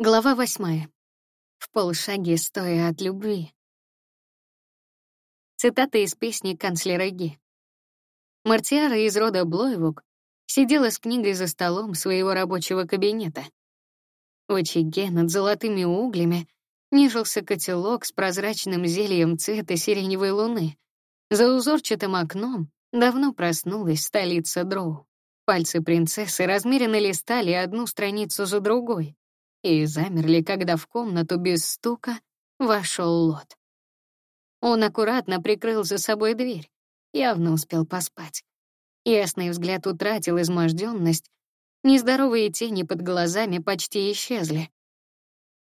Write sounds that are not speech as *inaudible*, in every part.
Глава восьмая. В полшаге стоя от любви. Цитата из песни канцлера Ги. Мартиара из рода Блойвук сидела с книгой за столом своего рабочего кабинета. В очаге над золотыми углями нежился котелок с прозрачным зельем цвета сиреневой луны. За узорчатым окном давно проснулась столица Дроу. Пальцы принцессы размеренно листали одну страницу за другой и замерли, когда в комнату без стука вошел Лот. Он аккуратно прикрыл за собой дверь, явно успел поспать. Ясный взгляд утратил изможденность, нездоровые тени под глазами почти исчезли.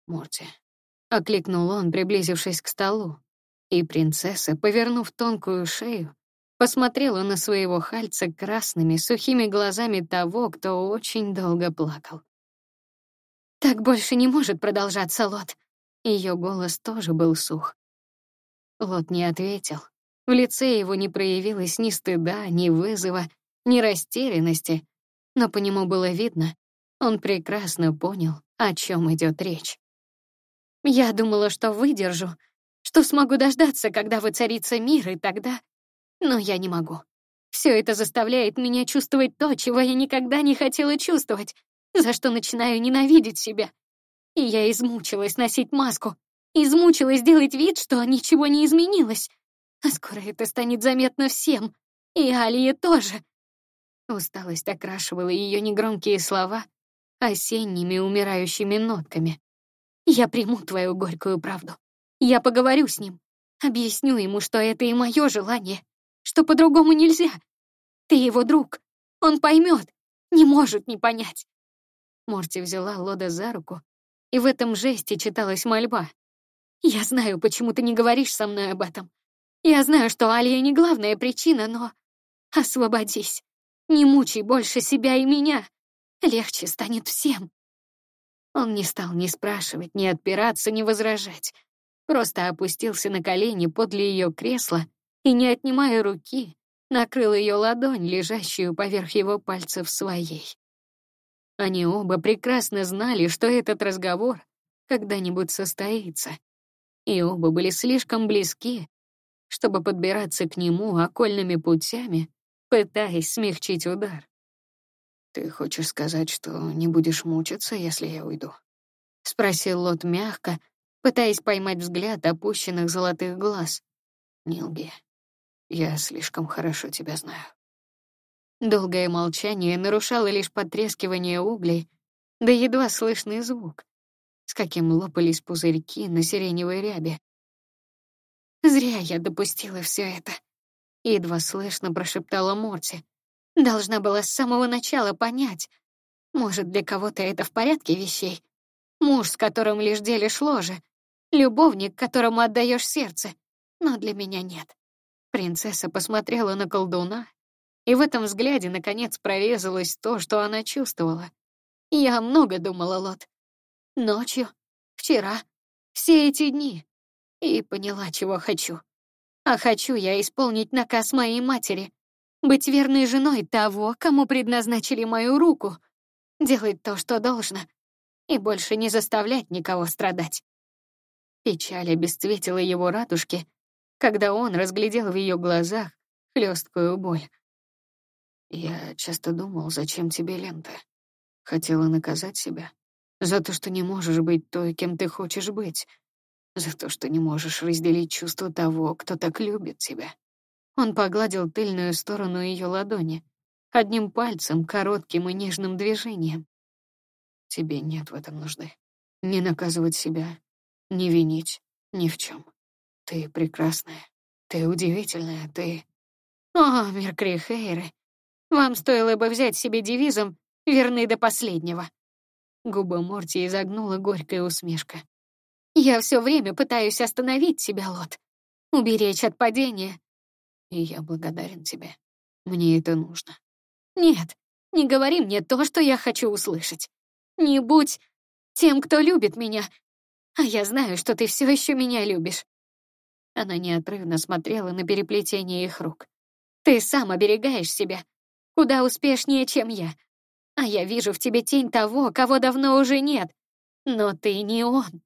«Морти», — окликнул он, приблизившись к столу, и принцесса, повернув тонкую шею, посмотрела на своего хальца красными, сухими глазами того, кто очень долго плакал. Так больше не может продолжаться, Лот. Ее голос тоже был сух. Лот не ответил. В лице его не проявилось ни стыда, ни вызова, ни растерянности, но по нему было видно, он прекрасно понял, о чем идет речь. Я думала, что выдержу, что смогу дождаться, когда воцарится мир, и тогда... Но я не могу. Все это заставляет меня чувствовать то, чего я никогда не хотела чувствовать за что начинаю ненавидеть себя. И я измучилась носить маску, измучилась делать вид, что ничего не изменилось. А скоро это станет заметно всем, и Алие тоже. Усталость окрашивала ее негромкие слова осенними умирающими нотками. Я приму твою горькую правду. Я поговорю с ним, объясню ему, что это и мое желание, что по-другому нельзя. Ты его друг, он поймет, не может не понять. Морти взяла Лода за руку, и в этом жесте читалась мольба. «Я знаю, почему ты не говоришь со мной об этом. Я знаю, что Алия не главная причина, но... Освободись. Не мучай больше себя и меня. Легче станет всем». Он не стал ни спрашивать, ни отпираться, ни возражать. Просто опустился на колени подле ее кресла и, не отнимая руки, накрыл ее ладонь, лежащую поверх его пальцев своей. Они оба прекрасно знали, что этот разговор когда-нибудь состоится. И оба были слишком близки, чтобы подбираться к нему окольными путями, пытаясь смягчить удар. «Ты хочешь сказать, что не будешь мучиться, если я уйду?» — спросил Лот мягко, пытаясь поймать взгляд опущенных золотых глаз. «Не. Я слишком хорошо тебя знаю». Долгое молчание нарушало лишь потрескивание углей, да едва слышный звук, с каким лопались пузырьки на сиреневой рябе. «Зря я допустила все это», — едва слышно прошептала Морти. «Должна была с самого начала понять. Может, для кого-то это в порядке вещей? Муж, с которым лишь делишь ложе, любовник, которому отдаешь сердце, но для меня нет». Принцесса посмотрела на колдуна, и в этом взгляде, наконец, прорезалось то, что она чувствовала. Я много думала, Лот. Ночью, вчера, все эти дни. И поняла, чего хочу. А хочу я исполнить наказ моей матери. Быть верной женой того, кому предназначили мою руку. Делать то, что должно. И больше не заставлять никого страдать. Печаль обесцветила его радужки, когда он разглядел в ее глазах хлесткую боль. Я часто думал, зачем тебе лента. Хотела наказать себя. За то, что не можешь быть той, кем ты хочешь быть. За то, что не можешь разделить чувство того, кто так любит тебя. Он погладил тыльную сторону ее ладони. Одним пальцем, коротким и нежным движением. Тебе нет в этом нужды. Не наказывать себя, не винить ни в чем. Ты прекрасная, ты удивительная, ты... О, Меркри Хейры, вам стоило бы взять себе девизом «Верны до последнего». Губы Морти изогнула горькая усмешка. «Я все время пытаюсь остановить тебя, Лот. Уберечь от падения. И я благодарен тебе. Мне это нужно». «Нет, не говори мне то, что я хочу услышать. Не будь тем, кто любит меня. А я знаю, что ты все еще меня любишь». Она неотрывно смотрела на переплетение их рук. «Ты сам оберегаешь себя, куда успешнее, чем я. А я вижу в тебе тень того, кого давно уже нет. Но ты не он.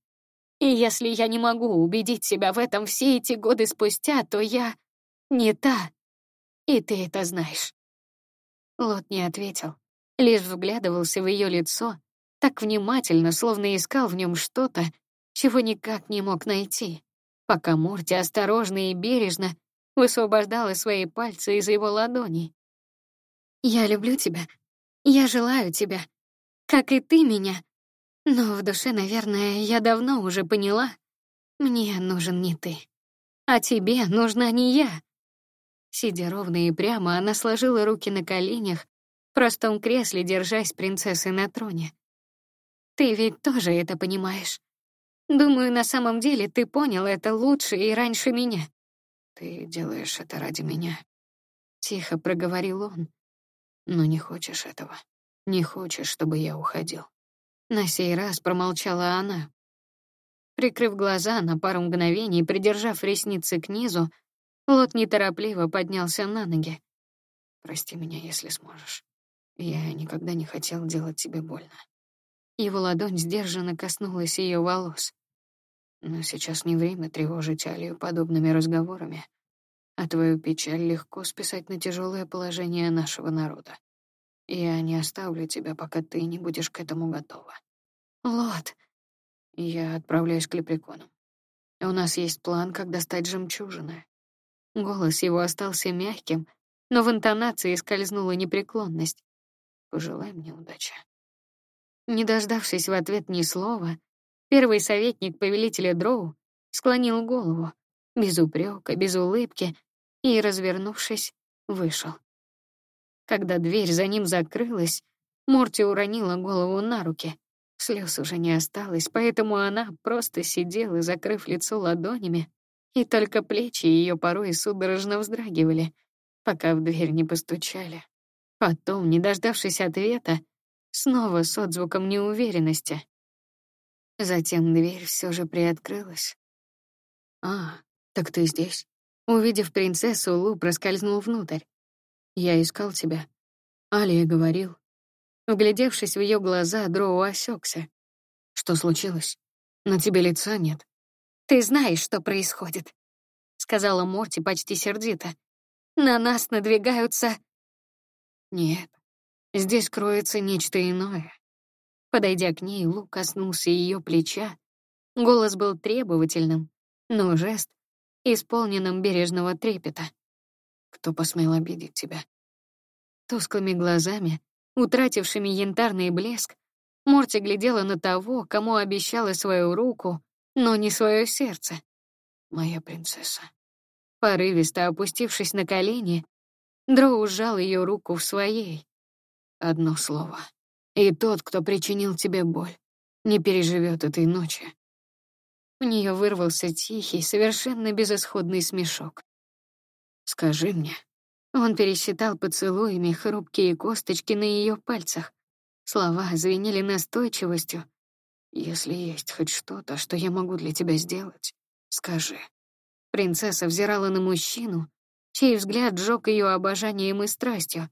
И если я не могу убедить себя в этом все эти годы спустя, то я не та. И ты это знаешь. Лот не ответил, лишь вглядывался в ее лицо, так внимательно, словно искал в нем что-то, чего никак не мог найти, пока Морти осторожно и бережно высвобождала свои пальцы из его ладоней. «Я люблю тебя. Я желаю тебя. Как и ты меня. Но в душе, наверное, я давно уже поняла, мне нужен не ты. А тебе нужна не я». Сидя ровно и прямо, она сложила руки на коленях, в простом кресле, держась принцессы на троне. Ты ведь тоже это понимаешь. Думаю, на самом деле ты понял это лучше и раньше меня. Ты делаешь это ради меня, тихо проговорил он. Но не хочешь этого. Не хочешь, чтобы я уходил. На сей раз промолчала она. Прикрыв глаза на пару мгновений, придержав ресницы к низу, Лот неторопливо поднялся на ноги. Прости меня, если сможешь. Я никогда не хотел делать тебе больно. Его ладонь сдержанно коснулась ее волос. Но сейчас не время тревожить Алию подобными разговорами, а твою печаль легко списать на тяжелое положение нашего народа. Я не оставлю тебя, пока ты не будешь к этому готова. Лот. Я отправляюсь к лепреконам. У нас есть план, как достать жемчужины. Голос его остался мягким, но в интонации скользнула непреклонность. Пожелай мне удачи. Не дождавшись в ответ ни слова, первый советник повелителя Дроу склонил голову, без упрека, без улыбки, и, развернувшись, вышел. Когда дверь за ним закрылась, Морти уронила голову на руки. Слез уже не осталось, поэтому она просто сидела, закрыв лицо ладонями, и только плечи ее порой судорожно вздрагивали, пока в дверь не постучали. Потом, не дождавшись ответа, снова с отзвуком неуверенности. Затем дверь все же приоткрылась. «А, так ты здесь?» Увидев принцессу, Лу проскользнул внутрь. «Я искал тебя». Алия говорил. Углядевшись в ее глаза, Дроу осекся. «Что случилось? На тебе лица нет». «Ты знаешь, что происходит», — сказала Морти почти сердито. «На нас надвигаются...» «Нет, Здесь кроется нечто иное. Подойдя к ней, Лу коснулся ее плеча. Голос был требовательным, но жест исполненным бережного трепета. Кто посмел обидеть тебя? Тусклыми глазами, утратившими янтарный блеск, Морти глядела на того, кому обещала свою руку, но не свое сердце. Моя принцесса. Порывисто опустившись на колени, Дроу сжал ее руку в своей. Одно слово. И тот, кто причинил тебе боль, не переживет этой ночи. У нее вырвался тихий, совершенно безысходный смешок. Скажи мне. Он пересчитал поцелуями хрупкие косточки на ее пальцах. Слова звенели настойчивостью. Если есть хоть что-то, что я могу для тебя сделать, скажи. Принцесса взирала на мужчину, чей взгляд сжег ее обожанием и страстью,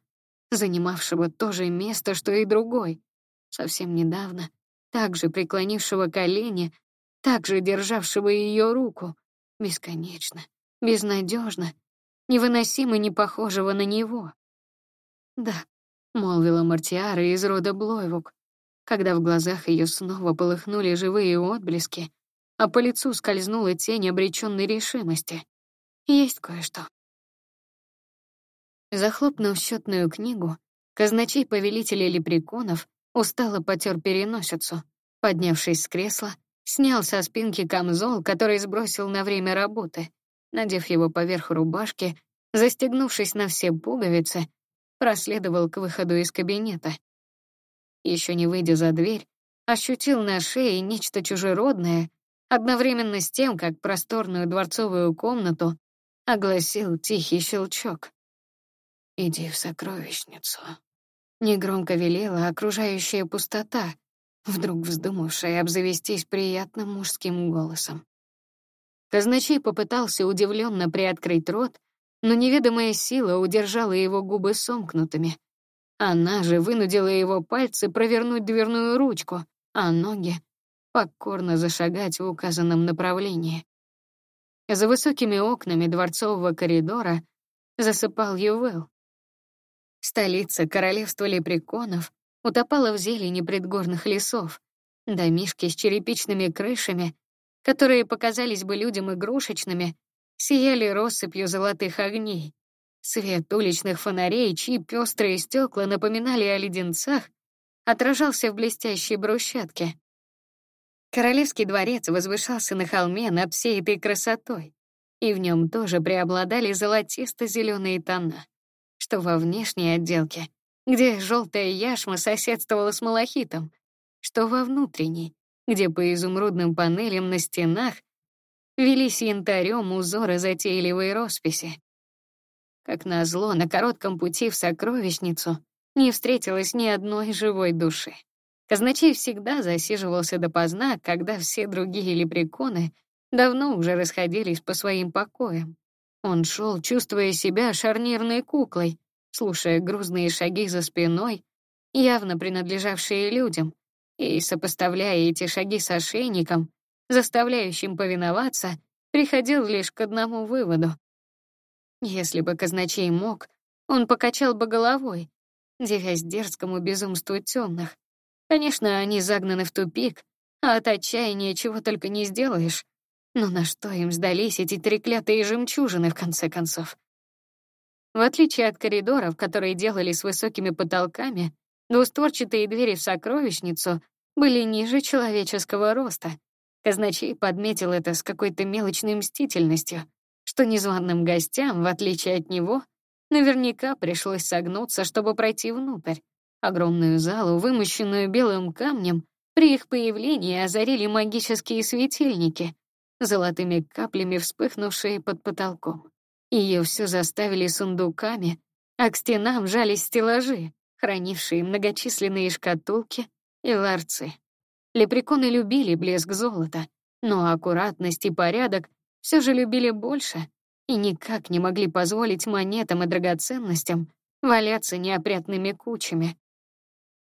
занимавшего то же место, что и другой, совсем недавно, также преклонившего колени, также державшего ее руку, бесконечно, безнадежно, невыносимо не похожего на него. «Да», — молвила Мартиара из рода Блойвук, когда в глазах ее снова полыхнули живые отблески, а по лицу скользнула тень обреченной решимости. «Есть кое-что». Захлопнув счетную книгу, казначей повелителя лепреконов устало потер переносицу. Поднявшись с кресла, снял со спинки камзол, который сбросил на время работы, надев его поверх рубашки, застегнувшись на все пуговицы, проследовал к выходу из кабинета. Еще не выйдя за дверь, ощутил на шее нечто чужеродное, одновременно с тем, как просторную дворцовую комнату огласил тихий щелчок. «Иди в сокровищницу», — негромко велела окружающая пустота, вдруг вздумавшая обзавестись приятным мужским голосом. Казначей попытался удивленно приоткрыть рот, но неведомая сила удержала его губы сомкнутыми. Она же вынудила его пальцы провернуть дверную ручку, а ноги покорно зашагать в указанном направлении. За высокими окнами дворцового коридора засыпал Ювел. Столица королевства лепреконов утопала в зелени предгорных лесов. Домишки с черепичными крышами, которые показались бы людям игрушечными, сияли россыпью золотых огней. Свет уличных фонарей, чьи пестрые стекла напоминали о леденцах, отражался в блестящей брусчатке. Королевский дворец возвышался на холме над всей этой красотой, и в нем тоже преобладали золотисто-зеленые тона, что во внешней отделке, где желтая яшма соседствовала с малахитом, что во внутренней, где по изумрудным панелям на стенах велись янтарем узоры затейливой росписи. Как назло, на коротком пути в сокровищницу не встретилось ни одной живой души. Казначей всегда засиживался допоздна, когда все другие лепреконы давно уже расходились по своим покоям. Он шел, чувствуя себя шарнирной куклой, слушая грузные шаги за спиной, явно принадлежавшие людям, и, сопоставляя эти шаги с ошейником, заставляющим повиноваться, приходил лишь к одному выводу. Если бы казначей мог, он покачал бы головой, девясь дерзкому безумству темных. Конечно, они загнаны в тупик, а от отчаяния чего только не сделаешь. Но на что им сдались эти треклятые жемчужины, в конце концов? В отличие от коридоров, которые делали с высокими потолками, двустворчатые двери в сокровищницу были ниже человеческого роста. Казначей подметил это с какой-то мелочной мстительностью, что незваным гостям, в отличие от него, наверняка пришлось согнуться, чтобы пройти внутрь. Огромную залу, вымощенную белым камнем, при их появлении озарили магические светильники, золотыми каплями вспыхнувшие под потолком. Ее все заставили сундуками, а к стенам жались стеллажи, хранившие многочисленные шкатулки и ларцы. Лепреконы любили блеск золота, но аккуратность и порядок все же любили больше и никак не могли позволить монетам и драгоценностям валяться неопрятными кучами.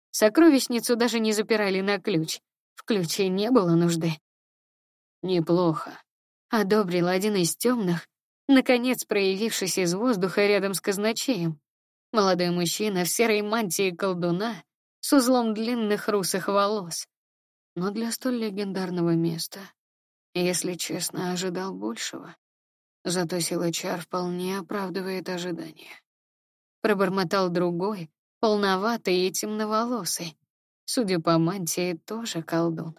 Сокровищницу даже не запирали на ключ. В ключе не было нужды. Неплохо. Одобрил один из темных, наконец проявившись из воздуха рядом с казначеем. Молодой мужчина в серой мантии колдуна с узлом длинных русых волос. Но для столь легендарного места, если честно, ожидал большего. Зато сила чар вполне оправдывает ожидания. Пробормотал другой, полноватый и темноволосый. Судя по мантии, тоже колдун.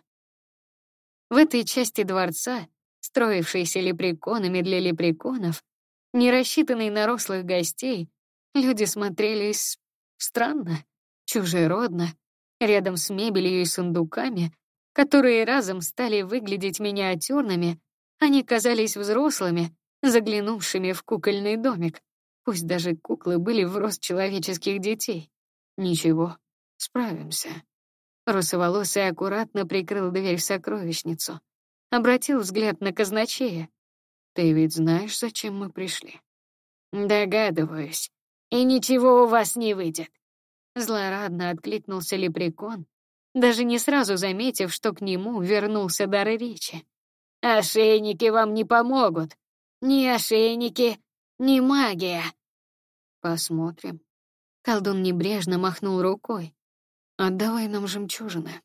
В этой части дворца, строившейся лепреконами для лепреконов, не рассчитанной на рослых гостей, люди смотрелись странно чужеродно, рядом с мебелью и сундуками, которые разом стали выглядеть миниатюрными, они казались взрослыми, заглянувшими в кукольный домик. Пусть даже куклы были в рост человеческих детей. Ничего, справимся. Русоволосый аккуратно прикрыл дверь в сокровищницу. Обратил взгляд на казначея. «Ты ведь знаешь, зачем мы пришли?» «Догадываюсь. И ничего у вас не выйдет. Злорадно откликнулся лепрекон, даже не сразу заметив, что к нему вернулся дар речи. «Ошейники вам не помогут. Ни ошейники, ни магия». «Посмотрим». Колдун небрежно махнул рукой. «Отдавай нам жемчужины».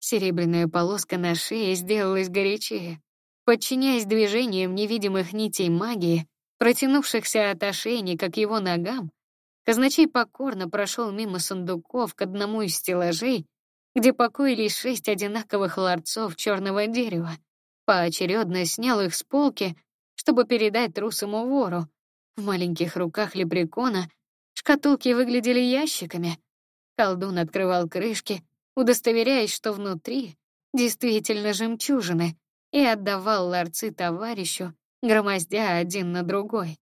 Серебряная полоска на шее сделалась горячее. Подчиняясь движениям невидимых нитей магии, протянувшихся от ошейника к его ногам, Казначей покорно прошел мимо сундуков к одному из стеллажей, где покоились шесть одинаковых ларцов черного дерева. Поочередно снял их с полки, чтобы передать трусому вору. В маленьких руках лепрекона шкатулки выглядели ящиками. Колдун открывал крышки, удостоверяясь, что внутри действительно жемчужины, и отдавал ларцы товарищу, громоздя один на другой.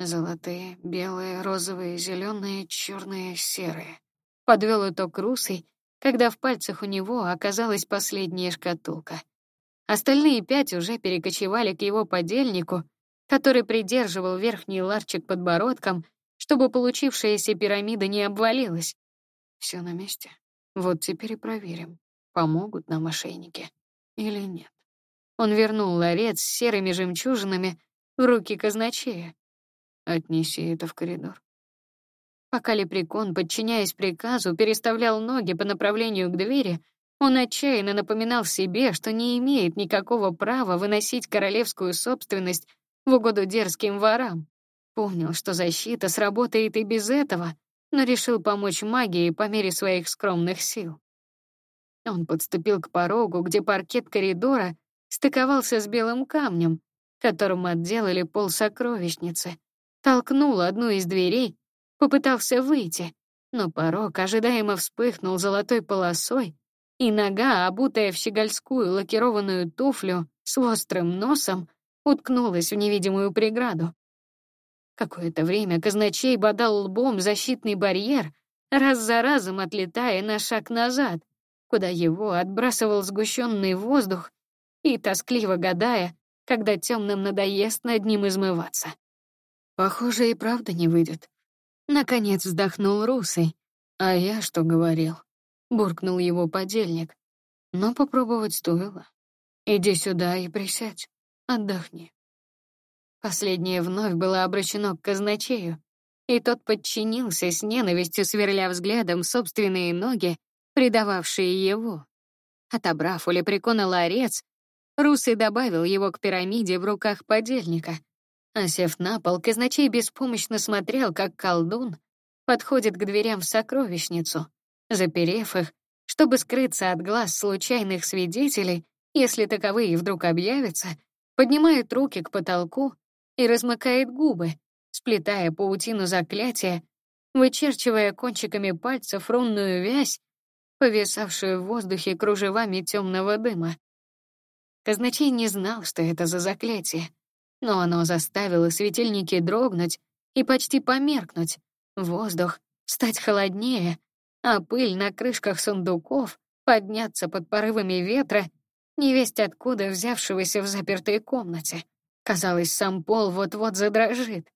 Золотые, белые, розовые, зеленые, черные, серые. Подвел итог русый, когда в пальцах у него оказалась последняя шкатулка. Остальные пять уже перекочевали к его подельнику, который придерживал верхний ларчик подбородком, чтобы получившаяся пирамида не обвалилась. Все на месте. Вот теперь и проверим. помогут нам мошенники или нет. Он вернул ларец с серыми жемчужинами в руки казначея. Отнеси это в коридор. Пока лепрекон, подчиняясь приказу, переставлял ноги по направлению к двери, он отчаянно напоминал себе, что не имеет никакого права выносить королевскую собственность в угоду дерзким ворам. Помнил, что защита сработает и без этого, но решил помочь магии по мере своих скромных сил. Он подступил к порогу, где паркет коридора стыковался с белым камнем, которым отделали пол сокровищницы, толкнул одну из дверей, попытался выйти, но порог ожидаемо вспыхнул золотой полосой, и нога, обутая в щегольскую лакированную туфлю с острым носом, уткнулась в невидимую преграду. Какое-то время казначей бодал лбом защитный барьер, раз за разом отлетая на шаг назад, куда его отбрасывал сгущенный воздух и тоскливо гадая, когда темным надоест над ним измываться. Похоже, и правда не выйдет. Наконец вздохнул Русый. А я что говорил? Буркнул его подельник. Но попробовать стоило. Иди сюда и присядь. Отдохни. Последнее вновь было обращено к казначею, и тот подчинился с ненавистью, сверля взглядом собственные ноги, предававшие его. Отобрав у лепрекона ларец, Русый добавил его к пирамиде в руках подельника. Осев на пол, казначей беспомощно смотрел, как колдун подходит к дверям в сокровищницу, заперев их, чтобы скрыться от глаз случайных свидетелей, если таковые вдруг объявятся, поднимает руки к потолку и размыкает губы, сплетая паутину заклятия, вычерчивая кончиками пальцев рунную вязь, повисавшую в воздухе кружевами темного дыма. Казначей не знал, что это за заклятие, но оно заставило светильники дрогнуть и почти померкнуть, воздух стать холоднее, а пыль на крышках сундуков подняться под порывами ветра, невесть откуда взявшегося в запертой комнате. Казалось, сам пол вот-вот задрожит.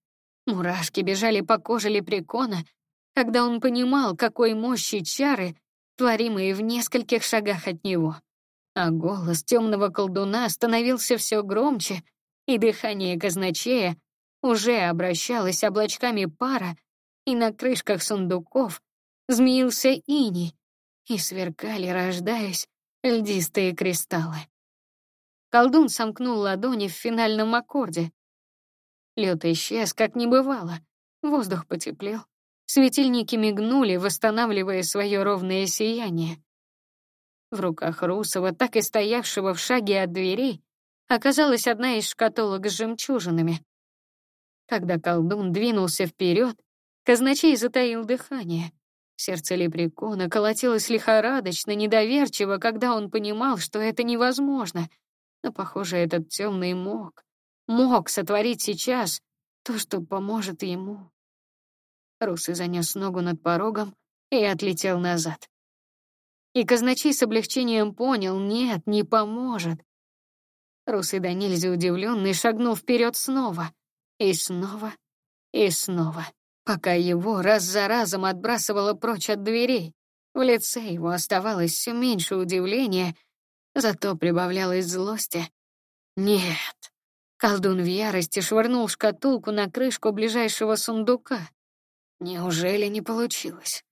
Мурашки бежали по коже лепрекона, когда он понимал, какой мощи чары, творимые в нескольких шагах от него. А голос темного колдуна становился все громче, и дыхание казначея уже обращалось облачками пара, и на крышках сундуков змеился иней, и сверкали, рождаясь, льдистые кристаллы. Колдун сомкнул ладони в финальном аккорде. Лед исчез, как не бывало. Воздух потеплел. Светильники мигнули, восстанавливая свое ровное сияние. В руках Русова, так и стоявшего в шаге от дверей, оказалась одна из шкатулок с жемчужинами. Когда колдун двинулся вперед, казначей затаил дыхание. Сердце лепрекона колотилось лихорадочно, недоверчиво, когда он понимал, что это невозможно — но, похоже, этот темный мог, мог сотворить сейчас то, что поможет ему. Русый занес ногу над порогом и отлетел назад. И казначей с облегчением понял, нет, не поможет. Русый до нельзя удивленный шагнул вперед снова, и снова, и снова, пока его раз за разом отбрасывало прочь от дверей. В лице его оставалось все меньше удивления Зато прибавлялось злости. Нет. Колдун в ярости швырнул шкатулку на крышку ближайшего сундука. Неужели не получилось?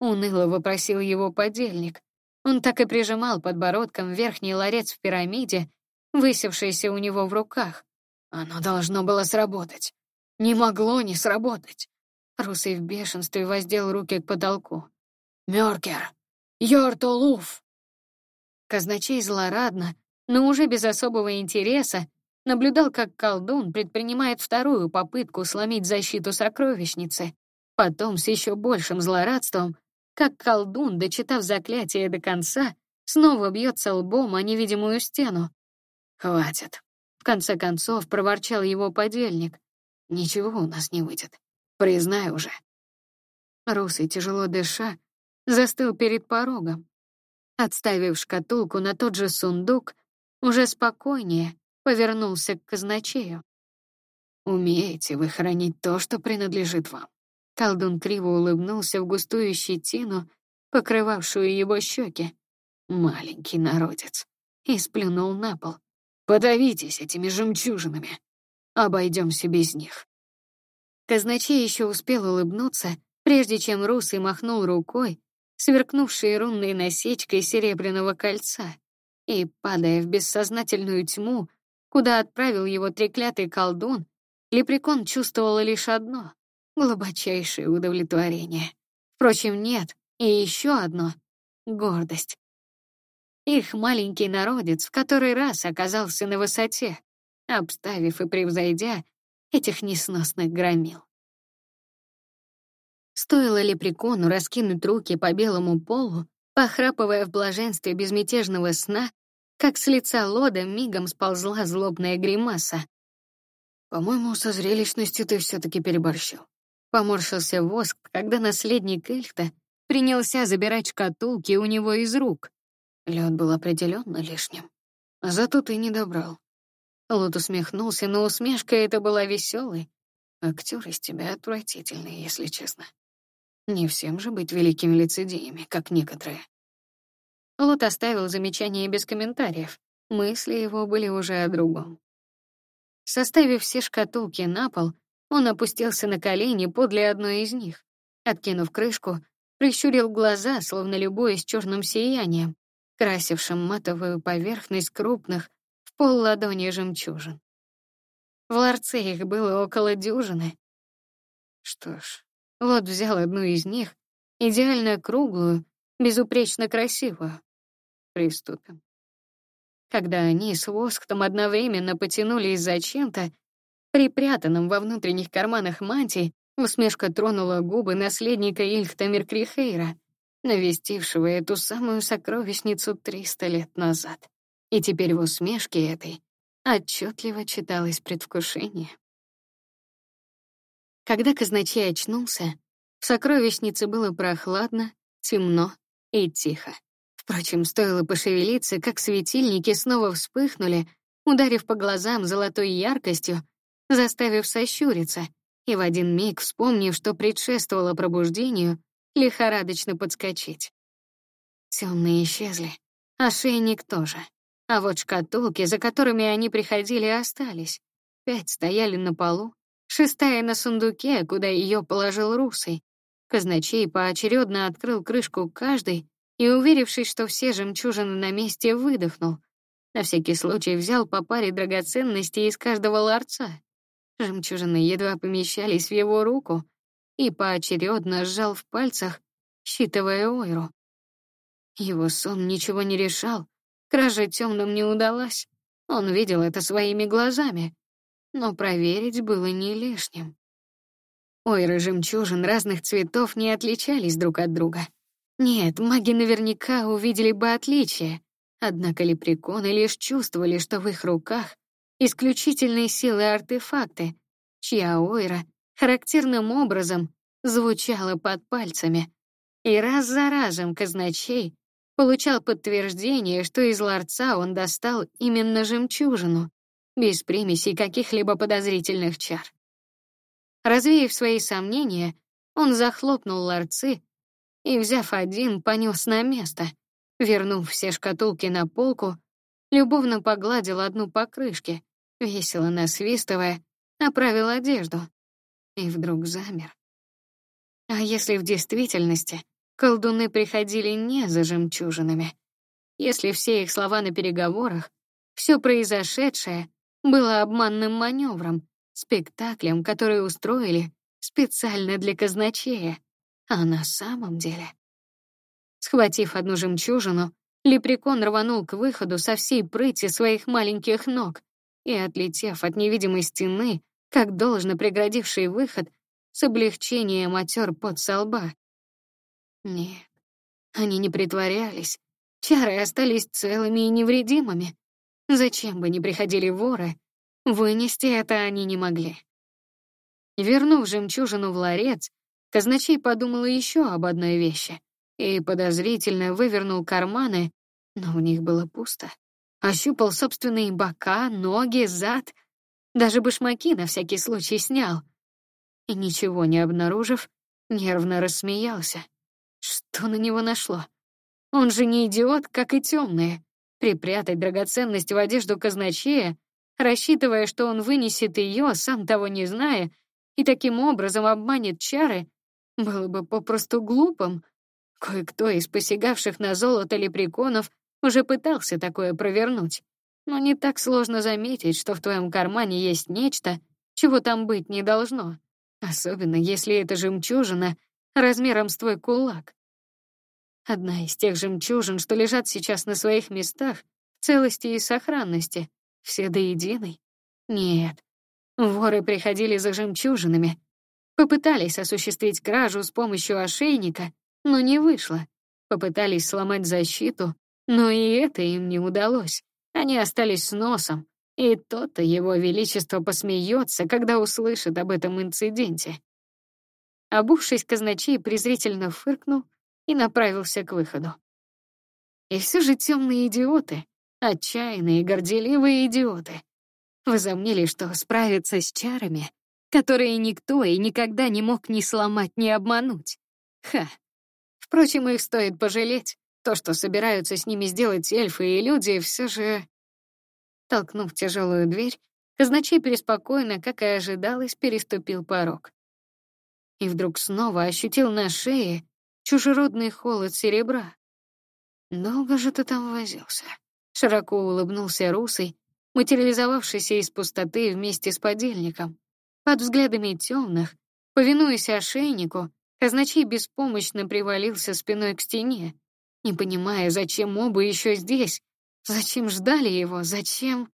Уныло вопросил его подельник. Он так и прижимал подбородком верхний ларец в пирамиде, высевшийся у него в руках. Оно должно было сработать. Не могло не сработать. Русый в бешенстве воздел руки к потолку. «Мёркер! Йортолуф!» Казначей злорадно, но уже без особого интереса, наблюдал, как колдун предпринимает вторую попытку сломить защиту сокровищницы. Потом с еще большим злорадством, как колдун, дочитав заклятие до конца, снова бьется лбом о невидимую стену. «Хватит», — в конце концов проворчал его подельник. «Ничего у нас не выйдет. Признай уже». Русый, тяжело дыша, застыл перед порогом. Отставив шкатулку на тот же сундук, уже спокойнее повернулся к казначею. «Умеете вы хранить то, что принадлежит вам?» Колдун криво улыбнулся в густую щетину, покрывавшую его щеки. Маленький народец. И сплюнул на пол. Подавитесь этими жемчужинами. Обойдемся без них. Казначей еще успел улыбнуться, прежде чем Русый махнул рукой, сверкнувшей рунной насечкой серебряного кольца, и, падая в бессознательную тьму, куда отправил его треклятый колдун, Лепрекон чувствовал лишь одно — глубочайшее удовлетворение. Впрочем, нет, и еще одно — гордость. Их маленький народец в который раз оказался на высоте, обставив и превзойдя этих несносных громил. Стоило лепрекону раскинуть руки по белому полу, похрапывая в блаженстве безмятежного сна, как с лица Лода мигом сползла злобная гримаса. «По-моему, со зрелищностью ты все таки переборщил». Поморщился воск, когда наследник Эльхта принялся забирать шкатулки у него из рук. Лед был определенно лишним. Зато ты не добрал. Лот усмехнулся, но усмешка эта была веселой. Актер из тебя отвратительный, если честно. Не всем же быть великими лицедеями, как некоторые. Лот оставил замечание без комментариев. Мысли его были уже о другом. Составив все шкатулки на пол, он опустился на колени подле одной из них. Откинув крышку, прищурил глаза, словно любуясь черным сиянием, красившим матовую поверхность крупных в пол ладони жемчужин. В ларце их было около дюжины. Что ж, Лот взял одну из них, идеально круглую, безупречно красивую. Приступим. Когда они с Восктом одновременно потянулись за чем-то, припрятанным во внутренних карманах мантии, усмешка тронула губы наследника Ильхта Меркрихейра, навестившего эту самую сокровищницу триста лет назад. И теперь в усмешке этой отчетливо читалось предвкушение. Когда казначей очнулся, в сокровищнице было прохладно, темно и тихо. Впрочем, стоило пошевелиться, как светильники снова вспыхнули, ударив по глазам золотой яркостью, заставив сощуриться, и в один миг, вспомнив, что предшествовало пробуждению, лихорадочно подскочить. Темные исчезли, ошейник тоже. А вот шкатулки, за которыми они приходили, остались. Пять стояли на полу, шестая на сундуке, куда ее положил Русый. Казначей поочередно открыл крышку каждой и, уверившись, что все жемчужины на месте, выдохнул. На всякий случай взял по паре драгоценностей из каждого ларца. Жемчужины едва помещались в его руку и поочередно сжал в пальцах, считывая ойру. Его сон ничего не решал, кража темным не удалась. Он видел это своими глазами, но проверить было не лишним. Ойры жемчужин разных цветов не отличались друг от друга. Нет, маги наверняка увидели бы отличие, однако лепреконы лишь чувствовали, что в их руках исключительной силы артефакты, чья ойра характерным образом звучала под пальцами. И раз за разом казначей получал подтверждение, что из ларца он достал именно жемчужину, без примесей каких-либо подозрительных чар. Развеяв свои сомнения, он захлопнул ларцы и, взяв один, понес на место. Вернув все шкатулки на полку, любовно погладил одну по крышке, весело насвистывая, оправил одежду. И вдруг замер. А если в действительности колдуны приходили не за жемчужинами? Если все их слова на переговорах, все произошедшее было обманным маневром, спектаклем, который устроили специально для казначея, а на самом деле... Схватив одну жемчужину, лепрекон рванул к выходу со всей прыти своих маленьких ног и, отлетев от невидимой стены, как должно преградивший выход, с облегчением отер под со лба. Нет, они не притворялись. Чары остались целыми и невредимыми. Зачем бы ни приходили воры, вынести это они не могли. Вернув жемчужину в ларец, казначей подумал еще об одной вещи и подозрительно вывернул карманы, но в них было пусто. Ощупал собственные бока, ноги, зад — даже башмаки на всякий случай снял. И ничего не обнаружив, нервно рассмеялся. Что на него нашло? Он же не идиот, как и темные. Припрятать драгоценность в одежду казначея, рассчитывая, что он вынесет ее, сам того не зная, и таким образом обманет чары, было бы попросту глупым. Кое-кто из посягавших на золото лепреконов уже пытался такое провернуть. Но не так сложно заметить, что в твоем кармане есть нечто, чего там быть не должно. Особенно если это жемчужина размером с твой кулак. Одна из тех жемчужин, что лежат сейчас на своих местах, в целости и сохранности, все до единой. Нет, воры приходили за жемчужинами, попытались осуществить кражу с помощью ошейника, но не вышло. Попытались сломать защиту, но и это им не удалось. Они остались с носом, и то-то его величество посмеется, когда услышит об этом инциденте. Обувшись, казначей презрительно фыркнул и направился к выходу. И все же темные идиоты, отчаянные, горделивые идиоты, возомнили, что справятся с чарами, которые никто и никогда не мог ни сломать, ни обмануть. Ха. Впрочем, их стоит пожалеть. То, что собираются с ними сделать эльфы и люди, все же... Толкнув тяжелую дверь, казначей преспокойно, как и ожидалось, переступил порог. И вдруг снова ощутил на шее чужеродный холод серебра. «Долго же ты там возился?» Широко улыбнулся Русый, материализовавшийся из пустоты вместе с подельником. Под взглядами темных, повинуясь ошейнику, казначей беспомощно привалился спиной к стене, не понимая, зачем оба еще здесь, зачем ждали его, зачем...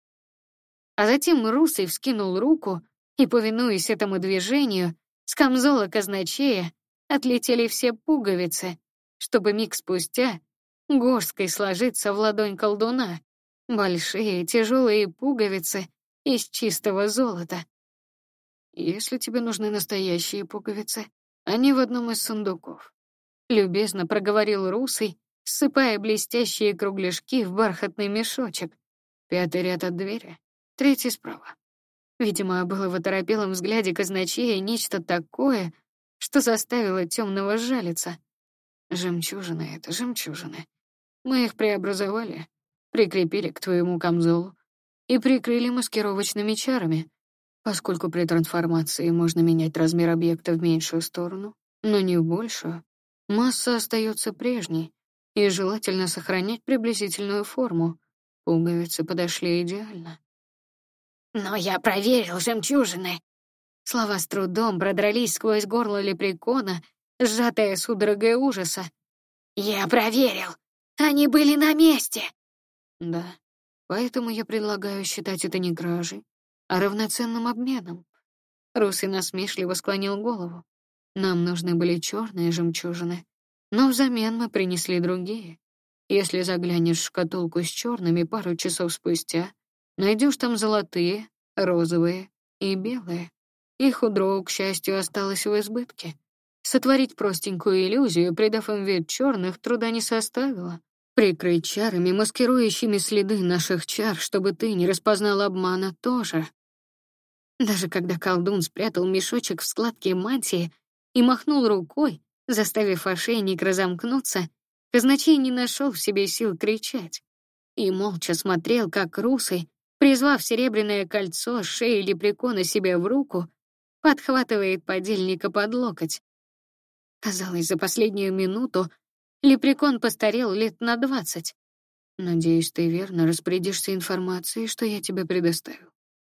А затем Русый вскинул руку, и, повинуясь этому движению, с камзола казначея отлетели все пуговицы, чтобы миг спустя горсткой сложиться в ладонь колдуна. Большие тяжелые пуговицы из чистого золота. Если тебе нужны настоящие пуговицы, они в одном из сундуков. Любезно проговорил Русый, ссыпая блестящие кругляшки в бархатный мешочек. Пятый ряд от двери, третий справа. Видимо, было в оторопелом взгляде казначея нечто такое, что заставило темного жалиться. Жемчужины — это жемчужины. Мы их преобразовали, прикрепили к твоему камзолу и прикрыли маскировочными чарами, поскольку при трансформации можно менять размер объекта в меньшую сторону, но не в большую. Масса остается прежней, и желательно сохранять приблизительную форму. Пуговицы подошли идеально. «Но я проверил жемчужины», Слова с трудом продрались сквозь горло лепрекона, сжатое судорогой ужаса. «Я проверил. Они были на месте». «Да, поэтому я предлагаю считать это не кражей, а равноценным обменом». Русый насмешливо склонил голову. «Нам нужны были черные жемчужины, но взамен мы принесли другие. Если заглянешь в шкатулку с черными пару часов спустя, найдешь там золотые, розовые и белые. Их у к счастью, осталось в избытке. Сотворить простенькую иллюзию, придав им вид черных, труда не составило. Прикрыть чарами, маскирующими следы наших чар, чтобы ты не распознал обмана, тоже. Даже когда колдун спрятал мешочек в складке мантии и махнул рукой, заставив ошейник разомкнуться, казначей не нашел в себе сил кричать и молча смотрел, как Русый, призвав серебряное кольцо шеи лепрекона себе в руку, подхватывает подельника под локоть. Казалось, за последнюю минуту лепрекон постарел лет на двадцать. Надеюсь, ты верно распорядишься информацией, что я тебе предоставил.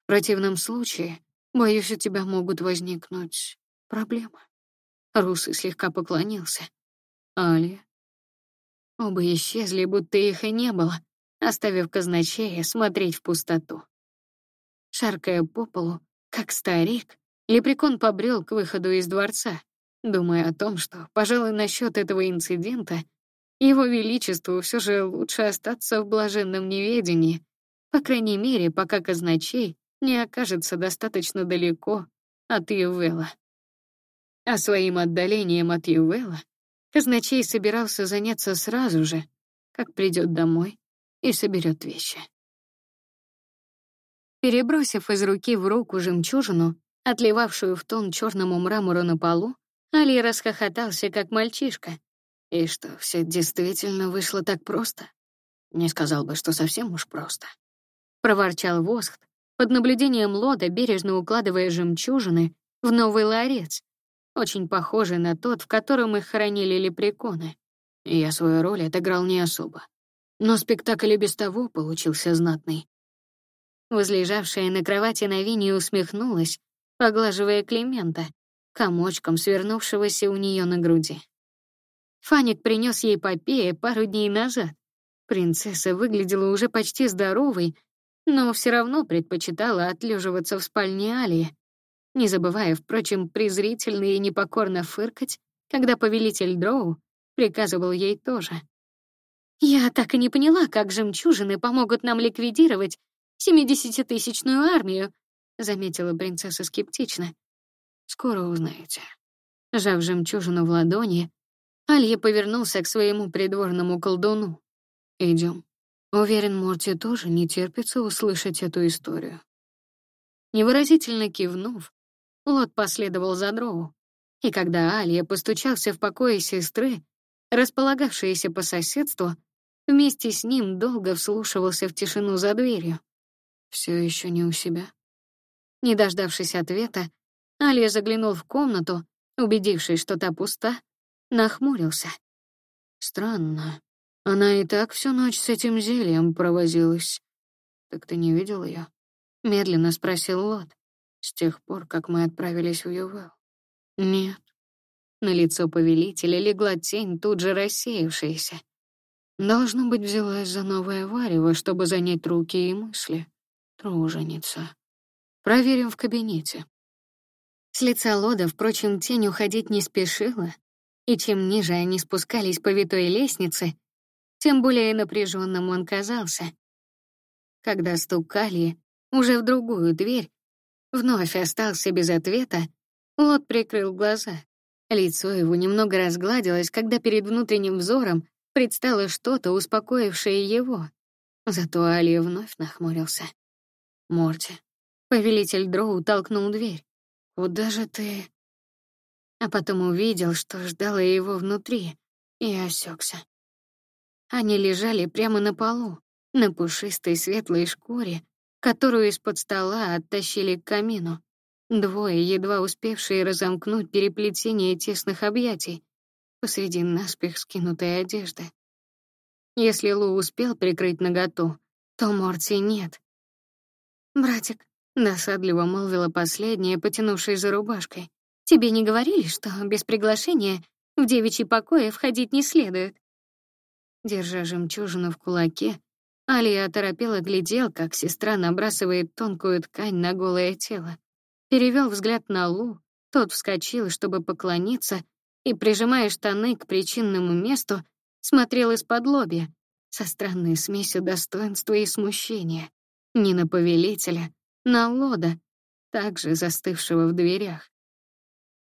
В противном случае, боюсь, у тебя могут возникнуть проблемы. Русый слегка поклонился. Алия. Оба исчезли, будто их и не было, оставив казначея смотреть в пустоту. Шаркая по полу, как старик, Лепрекон побрел к выходу из дворца, думая о том, что, пожалуй, насчет этого инцидента его Величеству все же лучше остаться в блаженном неведении, по крайней мере, пока казначей не окажется достаточно далеко от Ювела. А своим отдалением от Ювела казначей собирался заняться сразу же, как придет домой и соберет вещи. Перебросив из руки в руку жемчужину, отливавшую в тон черному мрамору на полу, Али расхохотался, как мальчишка. И что, все действительно вышло так просто? Не сказал бы, что совсем уж просто. Проворчал Восхт, под наблюдением Лода, бережно укладывая жемчужины в новый ларец, очень похожий на тот, в котором их хоронили лепреконы. Я свою роль отыграл не особо. Но спектакль и без того получился знатный. Возлежавшая на кровати Навини усмехнулась, поглаживая Климента, комочком свернувшегося у нее на груди. Фаник принес ей попея пару дней назад. Принцесса выглядела уже почти здоровой, но все равно предпочитала отлеживаться в спальне Алии, не забывая, впрочем, презрительно и непокорно фыркать, когда повелитель Дроу приказывал ей тоже. «Я так и не поняла, как жемчужины помогут нам ликвидировать семидесятитысячную армию», заметила принцесса скептично. «Скоро узнаете». Жав жемчужину в ладони, Алья повернулся к своему придворному колдуну. Идем. Уверен, Морти тоже не терпится услышать эту историю. Невыразительно кивнув, Лот последовал за Дроу. И когда Алья постучался в покое сестры, располагавшейся по соседству, вместе с ним долго вслушивался в тишину за дверью. Все еще не у себя. Не дождавшись ответа, Алья заглянул в комнату, убедившись, что та пуста, нахмурился. Странно. Она и так всю ночь с этим зельем провозилась. Так ты не видел ее? Медленно спросил Лот. С тех пор, как мы отправились в Ювел. Нет. На лицо повелителя легла тень, тут же рассеявшаяся. Должно быть, взялась за новое варево, чтобы занять руки и мысли. Труженица. Проверим в кабинете. С лица Лода, впрочем, тень уходить не спешила, и чем ниже они спускались по витой лестнице, тем более напряженным он казался. Когда стукали уже в другую дверь, вновь остался без ответа, Лот прикрыл глаза. Лицо его немного разгладилось, когда перед внутренним взором предстало что-то, успокоившее его. Зато Али вновь нахмурился. «Морти». Повелитель Дроу толкнул дверь. «Куда же ты...» А потом увидел, что ждало его внутри, и осекся. Они лежали прямо на полу, на пушистой светлой шкуре, которую из-под стола оттащили к камину. Двое, едва успевшие разомкнуть переплетение тесных объятий, посреди наспех скинутой одежды. Если Лу успел прикрыть наготу, то Морти нет. «Братик», — досадливо молвила последняя, потянувшись за рубашкой, «тебе не говорили, что без приглашения в девичий покое входить не следует?» Держа жемчужину в кулаке, Алия оторопела глядел, как сестра набрасывает тонкую ткань на голое тело. Перевел взгляд на Лу, тот вскочил, чтобы поклониться, и, прижимая штаны к причинному месту, смотрел из-под лобья, со странной смесью достоинства и смущения. Не на повелителя, на Лода, также застывшего в дверях.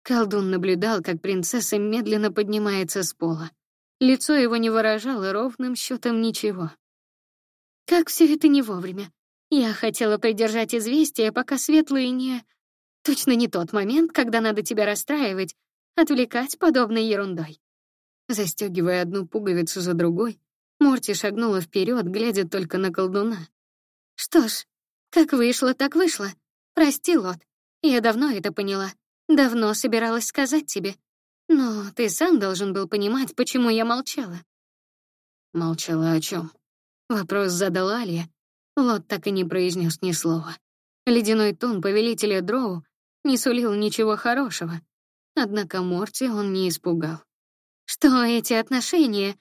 Колдун наблюдал, как принцесса медленно поднимается с пола. Лицо его не выражало ровным счетом ничего. Как все это не вовремя. Я хотела придержать известие, пока светлые не... Точно не тот момент, когда надо тебя расстраивать, отвлекать подобной ерундой. Застегивая одну пуговицу за другой, Морти шагнула вперед, глядя только на колдуна. Что ж, как вышло, так вышло. Прости, Лот. Я давно это поняла. Давно собиралась сказать тебе. Но ты сам должен был понимать, почему я молчала. Молчала о чем? Вопрос задала Алия. Лот так и не произнес ни слова. Ледяной тон повелителя Дроу не сулил ничего хорошего. Однако Морти он не испугал. Что эти отношения?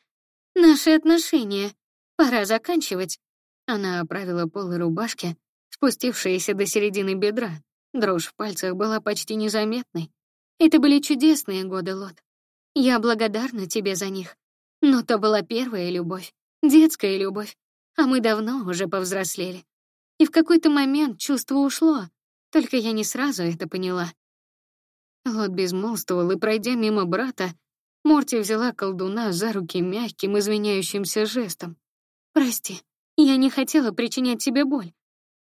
Наши отношения. Пора заканчивать. Она оправила полы рубашки, спустившиеся до середины бедра. Дрожь в пальцах была почти незаметной. Это были чудесные годы, Лот. Я благодарна тебе за них. Но то была первая любовь, детская любовь, а мы давно уже повзрослели. И в какой-то момент чувство ушло, только я не сразу это поняла. Лот безмолвствовал, и, пройдя мимо брата, Морти взяла колдуна за руки мягким, извиняющимся жестом. «Прости, я не хотела причинять тебе боль,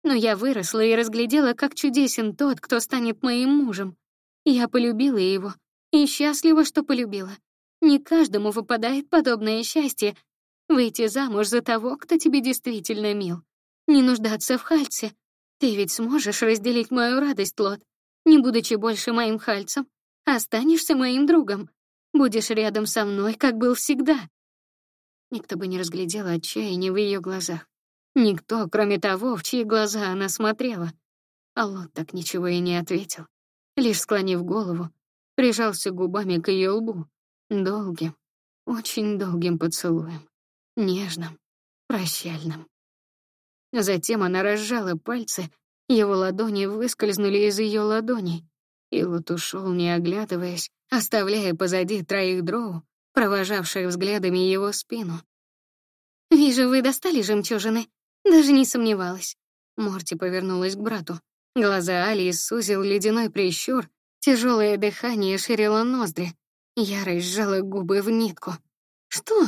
но я выросла и разглядела, как чудесен тот, кто станет моим мужем. Я полюбила его и счастлива, что полюбила. Не каждому выпадает подобное счастье — выйти замуж за того, кто тебе действительно мил. Не нуждаться в Хальце. Ты ведь сможешь разделить мою радость, Лот, не будучи больше моим Хальцем. Останешься моим другом. Будешь рядом со мной, как был всегда. Никто бы не разглядел отчаяния в ее глазах. Никто, кроме того, в чьи глаза она смотрела. А Лот так ничего и не ответил. Лишь склонив голову, прижался губами к ее лбу. Долгим, очень долгим поцелуем. Нежным, прощальным. Затем она разжала пальцы, его ладони выскользнули из ее ладоней, и Лот ушел, не оглядываясь, оставляя позади троих дроу, провожавших взглядами его спину. «Вижу, вы достали жемчужины. Даже не сомневалась». Морти повернулась к брату. Глаза Алии сузил ледяной прищур, тяжелое дыхание ширило ноздри. Ярость сжала губы в нитку. «Что?»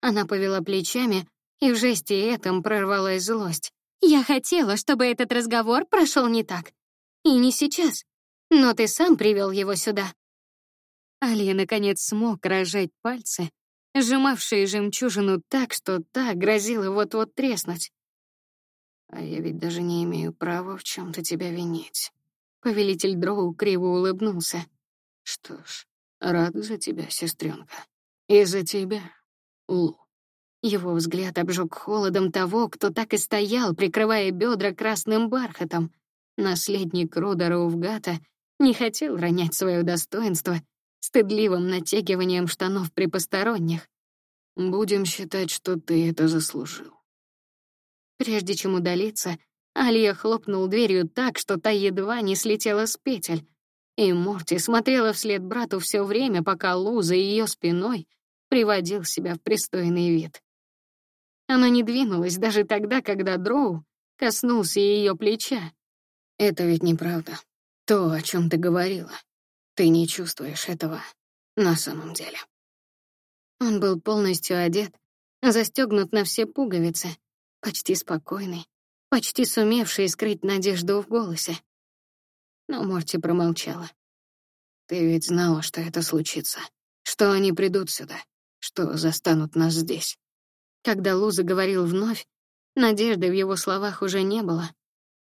Она повела плечами, и в жесте этом прорвалась злость. «Я хотела, чтобы этот разговор прошел не так. И не сейчас. Но ты сам привел его сюда». Алия, наконец, смог разжать пальцы, сжимавшие жемчужину так, что та грозила вот-вот треснуть. «А я ведь даже не имею права в чем то тебя винить». Повелитель Дроу криво улыбнулся. «Что ж, Рад за тебя, сестренка. И за тебя, Лу. Его взгляд обжег холодом того, кто так и стоял, прикрывая бедра красным бархатом. Наследник рода Рауфгата не хотел ронять свое достоинство стыдливым натягиванием штанов при посторонних. Будем считать, что ты это заслужил. Прежде чем удалиться, Алия хлопнул дверью так, что та едва не слетела с петель. И Морти смотрела вслед брату все время, пока Лу за ее спиной приводил себя в пристойный вид. Она не двинулась даже тогда, когда Дроу коснулся ее плеча. «Это ведь неправда. То, о чем ты говорила. Ты не чувствуешь этого на самом деле». Он был полностью одет, застегнут на все пуговицы, почти спокойный, почти сумевший скрыть надежду в голосе. Но Морти промолчала. «Ты ведь знала, что это случится, что они придут сюда, что застанут нас здесь». Когда Лу заговорил вновь, надежды в его словах уже не было,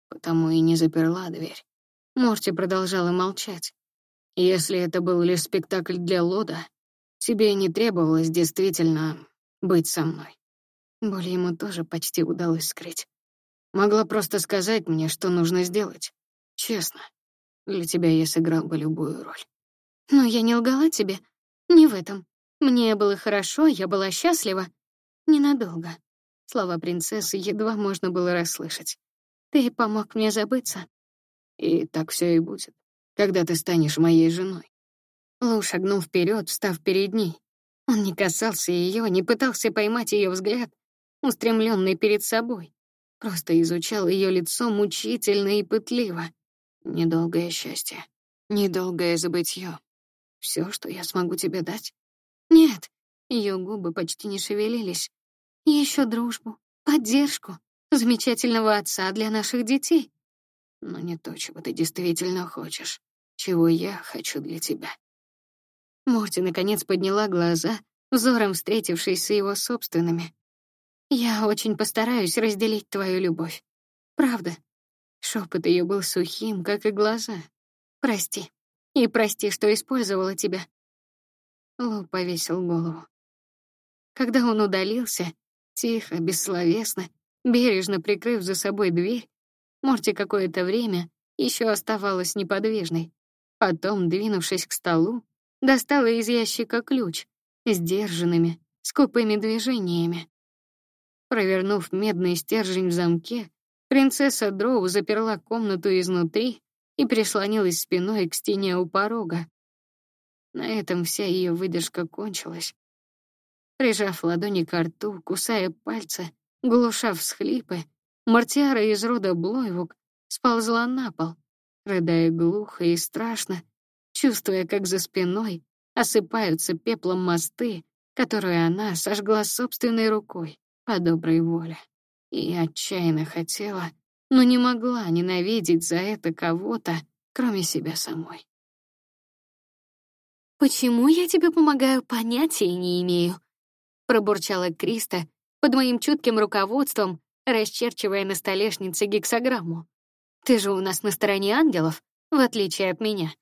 потому и не заперла дверь. Морти продолжала молчать. «Если это был лишь спектакль для Лода, тебе не требовалось действительно быть со мной». Боль ему тоже почти удалось скрыть. Могла просто сказать мне, что нужно сделать. Честно. Для тебя я сыграл бы любую роль. Но я не лгала тебе. Не в этом. Мне было хорошо, я была счастлива. Ненадолго. Слова принцессы едва можно было расслышать. Ты помог мне забыться. И так все и будет, когда ты станешь моей женой. Лу шагнул вперед, встав перед ней. Он не касался ее, не пытался поймать ее взгляд, устремленный перед собой. Просто изучал ее лицо мучительно и пытливо. Недолгое счастье, недолгое забытье. Все, что я смогу тебе дать? Нет, ее губы почти не шевелились. Еще дружбу, поддержку, замечательного отца для наших детей. Но не то, чего ты действительно хочешь, чего я хочу для тебя. Морти наконец подняла глаза, взором встретившись с его собственными. Я очень постараюсь разделить твою любовь. Правда. Шепот ее был сухим, как и глаза. Прости. И прости, что использовала тебя. Лу повесил голову. Когда он удалился, тихо, бессловесно, бережно прикрыв за собой дверь, Морти какое-то время еще оставалась неподвижной. Потом, двинувшись к столу, достала из ящика ключ, сдержанными, скупыми движениями. Провернув медный стержень в замке, Принцесса Дроу заперла комнату изнутри и прислонилась спиной к стене у порога. На этом вся ее выдержка кончилась. Прижав ладони к рту, кусая пальцы, глуша всхлипы, Мартиара из рода Блойвук сползла на пол, рыдая глухо и страшно, чувствуя, как за спиной осыпаются пеплом мосты, которые она сожгла собственной рукой по доброй воле и отчаянно хотела, но не могла ненавидеть за это кого-то, кроме себя самой. Почему я тебе помогаю, понятия не имею, пробурчала Криста под моим чутким руководством, расчерчивая на столешнице гексограмму. Ты же у нас на стороне ангелов, в отличие от меня,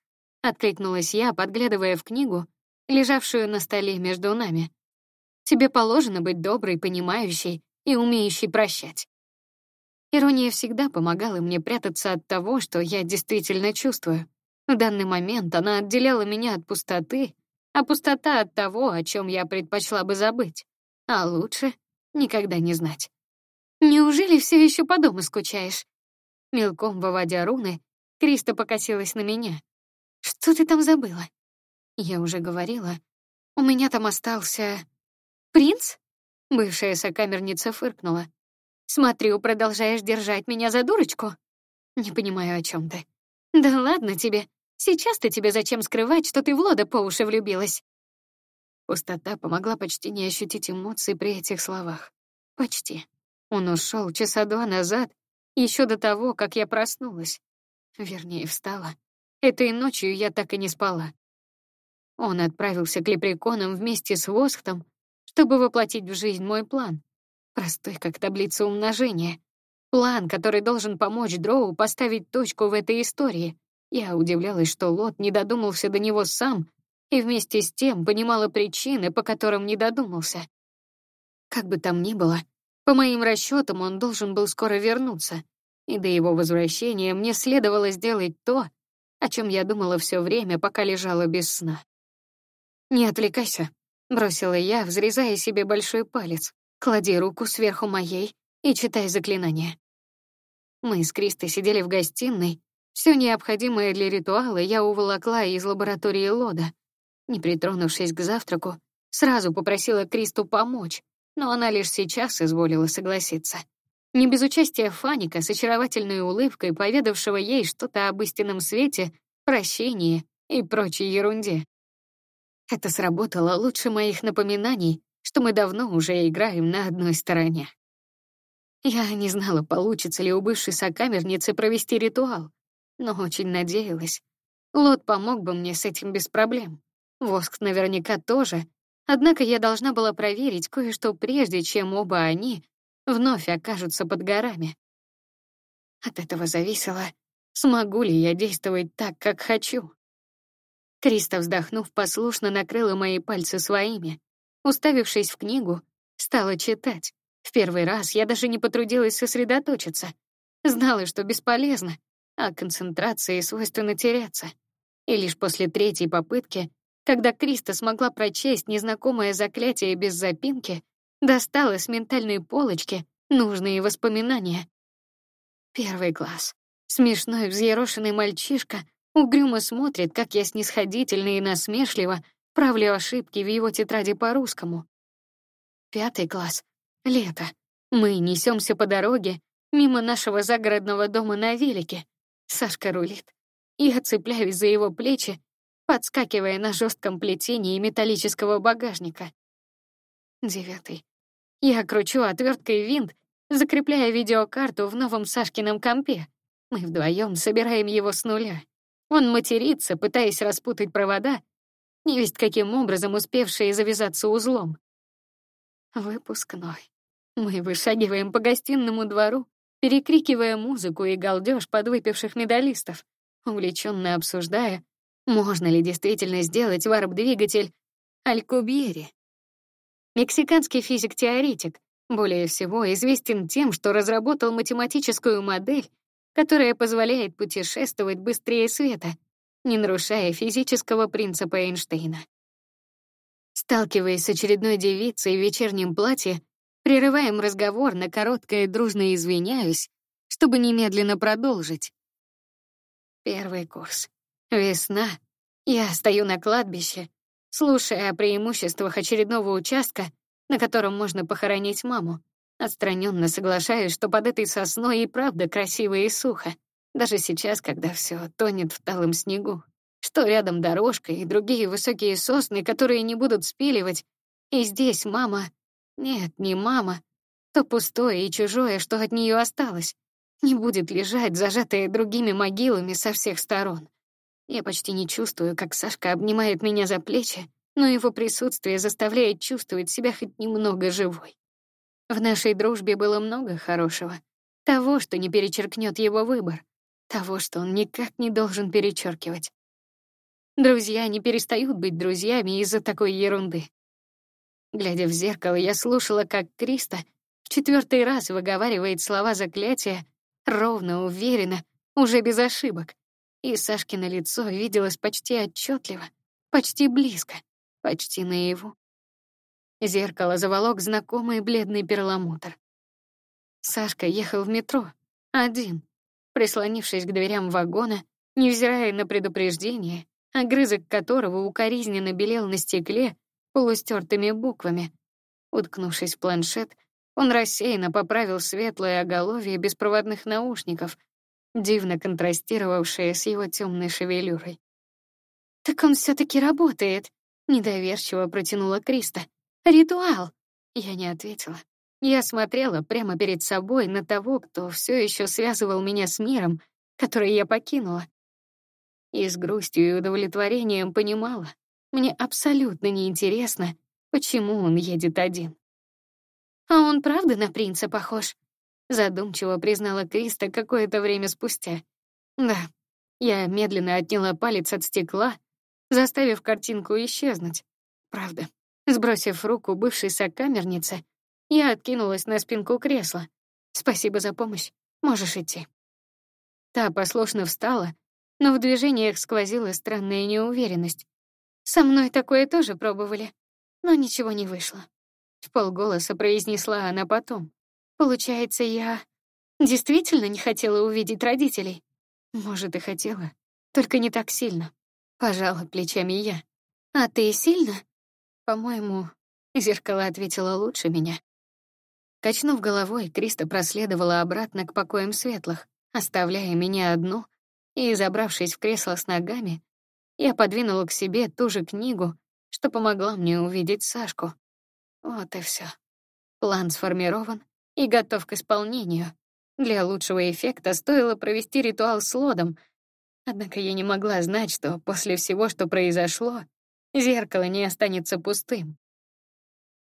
откликнулась я, подглядывая в книгу, лежавшую на столе между нами. Тебе положено быть доброй, понимающей и умеющей прощать. Ирония всегда помогала мне прятаться от того, что я действительно чувствую. В данный момент она отделяла меня от пустоты, а пустота от того, о чем я предпочла бы забыть. А лучше никогда не знать. Неужели все еще по дому скучаешь? Мелком выводя руны, Криста покосилась на меня. Что ты там забыла? Я уже говорила. У меня там остался принц? Бывшая сокамерница фыркнула. Смотрю, продолжаешь держать меня за дурочку. Не понимаю, о чем ты. Да ладно тебе. Сейчас-то тебе зачем скрывать, что ты в Лода по уши влюбилась? Пустота помогла почти не ощутить эмоций при этих словах. Почти. Он ушел часа два назад, еще до того, как я проснулась. Вернее, встала. Этой ночью я так и не спала. Он отправился к лепреконам вместе с Восхтом, чтобы воплотить в жизнь мой план. Простой, как таблица умножения. План, который должен помочь Дроу поставить точку в этой истории. Я удивлялась, что Лот не додумался до него сам, и вместе с тем понимала причины, по которым не додумался. Как бы там ни было, по моим расчетам, он должен был скоро вернуться, и до его возвращения мне следовало сделать то, о чем я думала все время, пока лежала без сна. «Не отвлекайся», — бросила я, взрезая себе большой палец. «Клади руку сверху моей и читай заклинание». Мы с Кристой сидели в гостиной, все необходимое для ритуала я уволокла из лаборатории Лода. Не притронувшись к завтраку, сразу попросила Кристу помочь, но она лишь сейчас изволила согласиться. Не без участия Фаника с очаровательной улыбкой, поведавшего ей что-то об истинном свете, прощении и прочей ерунде. Это сработало лучше моих напоминаний, что мы давно уже играем на одной стороне. Я не знала, получится ли у бывшей сокамерницы провести ритуал, но очень надеялась. Лот помог бы мне с этим без проблем. Воск наверняка тоже. Однако я должна была проверить кое-что прежде, чем оба они вновь окажутся под горами. От этого зависело, смогу ли я действовать так, как хочу. Криста, вздохнув, послушно накрыла мои пальцы своими. Уставившись в книгу, стала читать. В первый раз я даже не потрудилась сосредоточиться. Знала, что бесполезно, а концентрации свойственно теряться. И лишь после третьей попытки, когда Криста смогла прочесть незнакомое заклятие без запинки, достала с ментальной полочки нужные воспоминания. Первый класс. Смешной взъерошенный мальчишка угрюмо смотрит, как я снисходительно и насмешливо правлю ошибки в его тетради по-русскому. Пятый класс. Лето. Мы несемся по дороге мимо нашего загородного дома на велике. Сашка рулит. Я цепляюсь за его плечи, подскакивая на жестком плетении металлического багажника. Девятый. Я кручу отверткой винт, закрепляя видеокарту в новом Сашкином компе. Мы вдвоем собираем его с нуля. Он матерится, пытаясь распутать провода, невесть каким образом успевшие завязаться узлом. Выпускной. Мы вышагиваем по гостинному двору, перекрикивая музыку и галдёж подвыпивших медалистов, увлеченно обсуждая, можно ли действительно сделать варп-двигатель Алькубьери. Мексиканский физик-теоретик, более всего известен тем, что разработал математическую модель, которая позволяет путешествовать быстрее света, не нарушая физического принципа Эйнштейна. Сталкиваясь с очередной девицей в вечернем платье, Прерываем разговор на короткое дружно извиняюсь, чтобы немедленно продолжить. Первый курс. Весна. Я стою на кладбище, слушая о преимуществах очередного участка, на котором можно похоронить маму. Отстраненно соглашаюсь, что под этой сосной и правда красиво и сухо, даже сейчас, когда все тонет в талом снегу. Что рядом дорожка и другие высокие сосны, которые не будут спиливать, и здесь мама нет, не мама. То пустое и чужое, что от нее осталось, не будет лежать, зажатое другими могилами со всех сторон. Я почти не чувствую, как Сашка обнимает меня за плечи, но его присутствие заставляет чувствовать себя хоть немного живой. В нашей дружбе было много хорошего. Того, что не перечеркнет его выбор. Того, что он никак не должен перечеркивать. Друзья не перестают быть друзьями из-за такой ерунды. Глядя в зеркало, я слушала, как Криста в четвертый раз выговаривает слова заклятия, ровно, уверенно, уже без ошибок. И Сашкино лицо виделось почти отчетливо, почти близко, почти наяву. Зеркало заволок знакомый бледный перламутр. Сашка ехал в метро, один, прислонившись к дверям вагона, невзирая на предупреждение, огрызок которого укоризненно белел на стекле полустертыми буквами. Уткнувшись в планшет, он рассеянно поправил светлое оголовье беспроводных наушников, дивно контрастировавшее с его темной шевелюрой. «Так он все таки работает», — недоверчиво протянула Криста. «Ритуал!» Я не ответила. Я смотрела прямо перед собой на того, кто все еще связывал меня с миром, который я покинула. И с грустью и удовлетворением понимала, мне абсолютно неинтересно, почему он едет один. А он правда на принца похож? Задумчиво признала Криста какое-то время спустя. Да. Я медленно отняла палец от стекла, заставив картинку исчезнуть. Правда. Сбросив руку бывшей сокамерницы, я откинулась на спинку кресла. Спасибо за помощь. Можешь идти. Та послушно встала, но в движениях сквозила странная неуверенность. Со мной такое тоже пробовали, но ничего не вышло. В полголоса произнесла она потом. Получается, я действительно не хотела увидеть родителей. Может, и хотела, только не так сильно. Пожала плечами я. А ты сильно? По-моему, *laughs* зеркало ответило лучше меня. Качнув головой, Криста проследовала обратно к покоям светлых, оставляя меня одну, и, забравшись в кресло с ногами, я подвинула к себе ту же книгу, что помогла мне увидеть Сашку. Вот и все. План сформирован и готов к исполнению. Для лучшего эффекта стоило провести ритуал с лодом, однако я не могла знать, что после всего, что произошло, зеркало не останется пустым.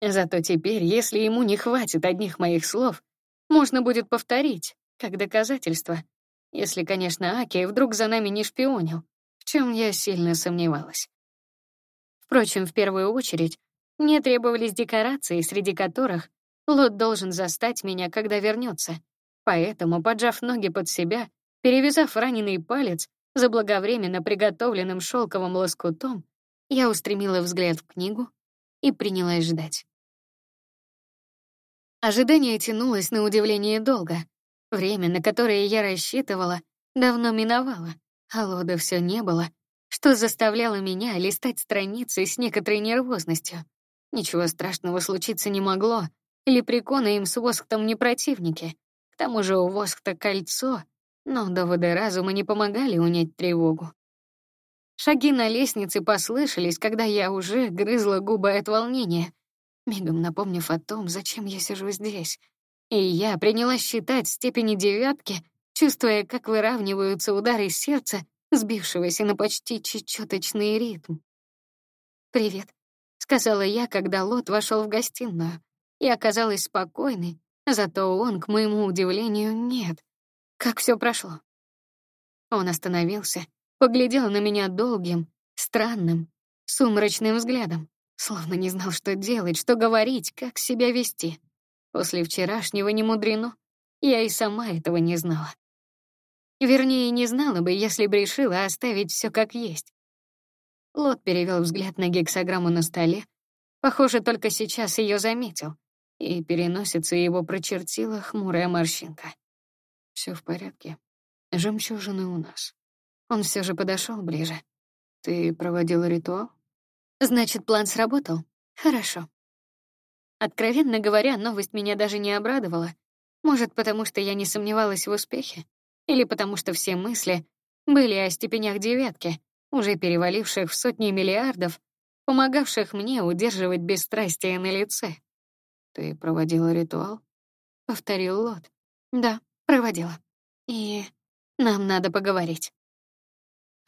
Зато теперь, если ему не хватит одних моих слов, можно будет повторить, как доказательство, если, конечно, Аки вдруг за нами не шпионил чем я сильно сомневалась. Впрочем, в первую очередь, мне требовались декорации, среди которых Лот должен застать меня, когда вернется. Поэтому, поджав ноги под себя, перевязав раненый палец заблаговременно приготовленным шелковым лоскутом, я устремила взгляд в книгу и принялась ждать. Ожидание тянулось на удивление долго. Время, на которое я рассчитывала, давно миновало а лода все не было, что заставляло меня листать страницы с некоторой нервозностью. Ничего страшного случиться не могло, лепреконы им с Восктом не противники. К тому же у Воскта кольцо, но доводы разума не помогали унять тревогу. Шаги на лестнице послышались, когда я уже грызла губы от волнения, мигом напомнив о том, зачем я сижу здесь. И я принялась считать степени девятки — чувствуя, как выравниваются удары сердца, сбившегося на почти чечеточный ритм. «Привет», — сказала я, когда Лот вошел в гостиную, и оказалась спокойной, зато он, к моему удивлению, нет. Как все прошло? Он остановился, поглядел на меня долгим, странным, сумрачным взглядом, словно не знал, что делать, что говорить, как себя вести. После вчерашнего не мудрено, я и сама этого не знала. Вернее, не знала бы, если бы решила оставить все как есть. Лот перевел взгляд на гексограмму на столе. Похоже, только сейчас ее заметил. И переносится его прочертила хмурая морщинка. Все в порядке. Жемчужины у нас. Он все же подошел ближе. Ты проводила ритуал? Значит, план сработал? Хорошо. Откровенно говоря, новость меня даже не обрадовала. Может, потому что я не сомневалась в успехе или потому что все мысли были о степенях девятки, уже переваливших в сотни миллиардов, помогавших мне удерживать бесстрастие на лице. «Ты проводила ритуал?» — повторил Лот. «Да, проводила. И нам надо поговорить».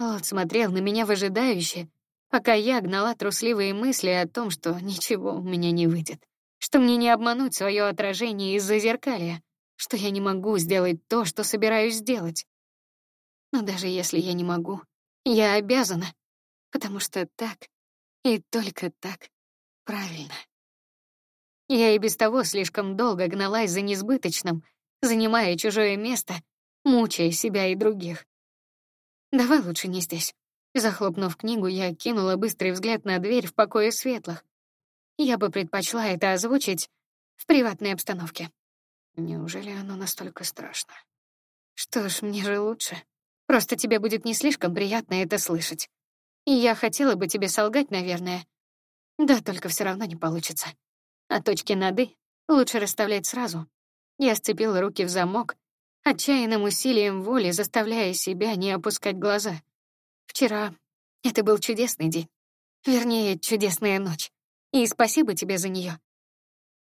Лот смотрел на меня выжидающе, пока я гнала трусливые мысли о том, что ничего у меня не выйдет, что мне не обмануть свое отражение из-за зеркалья, что я не могу сделать то, что собираюсь сделать. Но даже если я не могу, я обязана, потому что так и только так правильно. Я и без того слишком долго гналась за несбыточным, занимая чужое место, мучая себя и других. Давай лучше не здесь. Захлопнув книгу, я кинула быстрый взгляд на дверь в покое светлых. Я бы предпочла это озвучить в приватной обстановке. Неужели оно настолько страшно? Что ж, мне же лучше. Просто тебе будет не слишком приятно это слышать. И я хотела бы тебе солгать, наверное. Да, только все равно не получится. А точки над «и» лучше расставлять сразу. Я сцепила руки в замок, отчаянным усилием воли заставляя себя не опускать глаза. Вчера это был чудесный день. Вернее, чудесная ночь. И спасибо тебе за нее.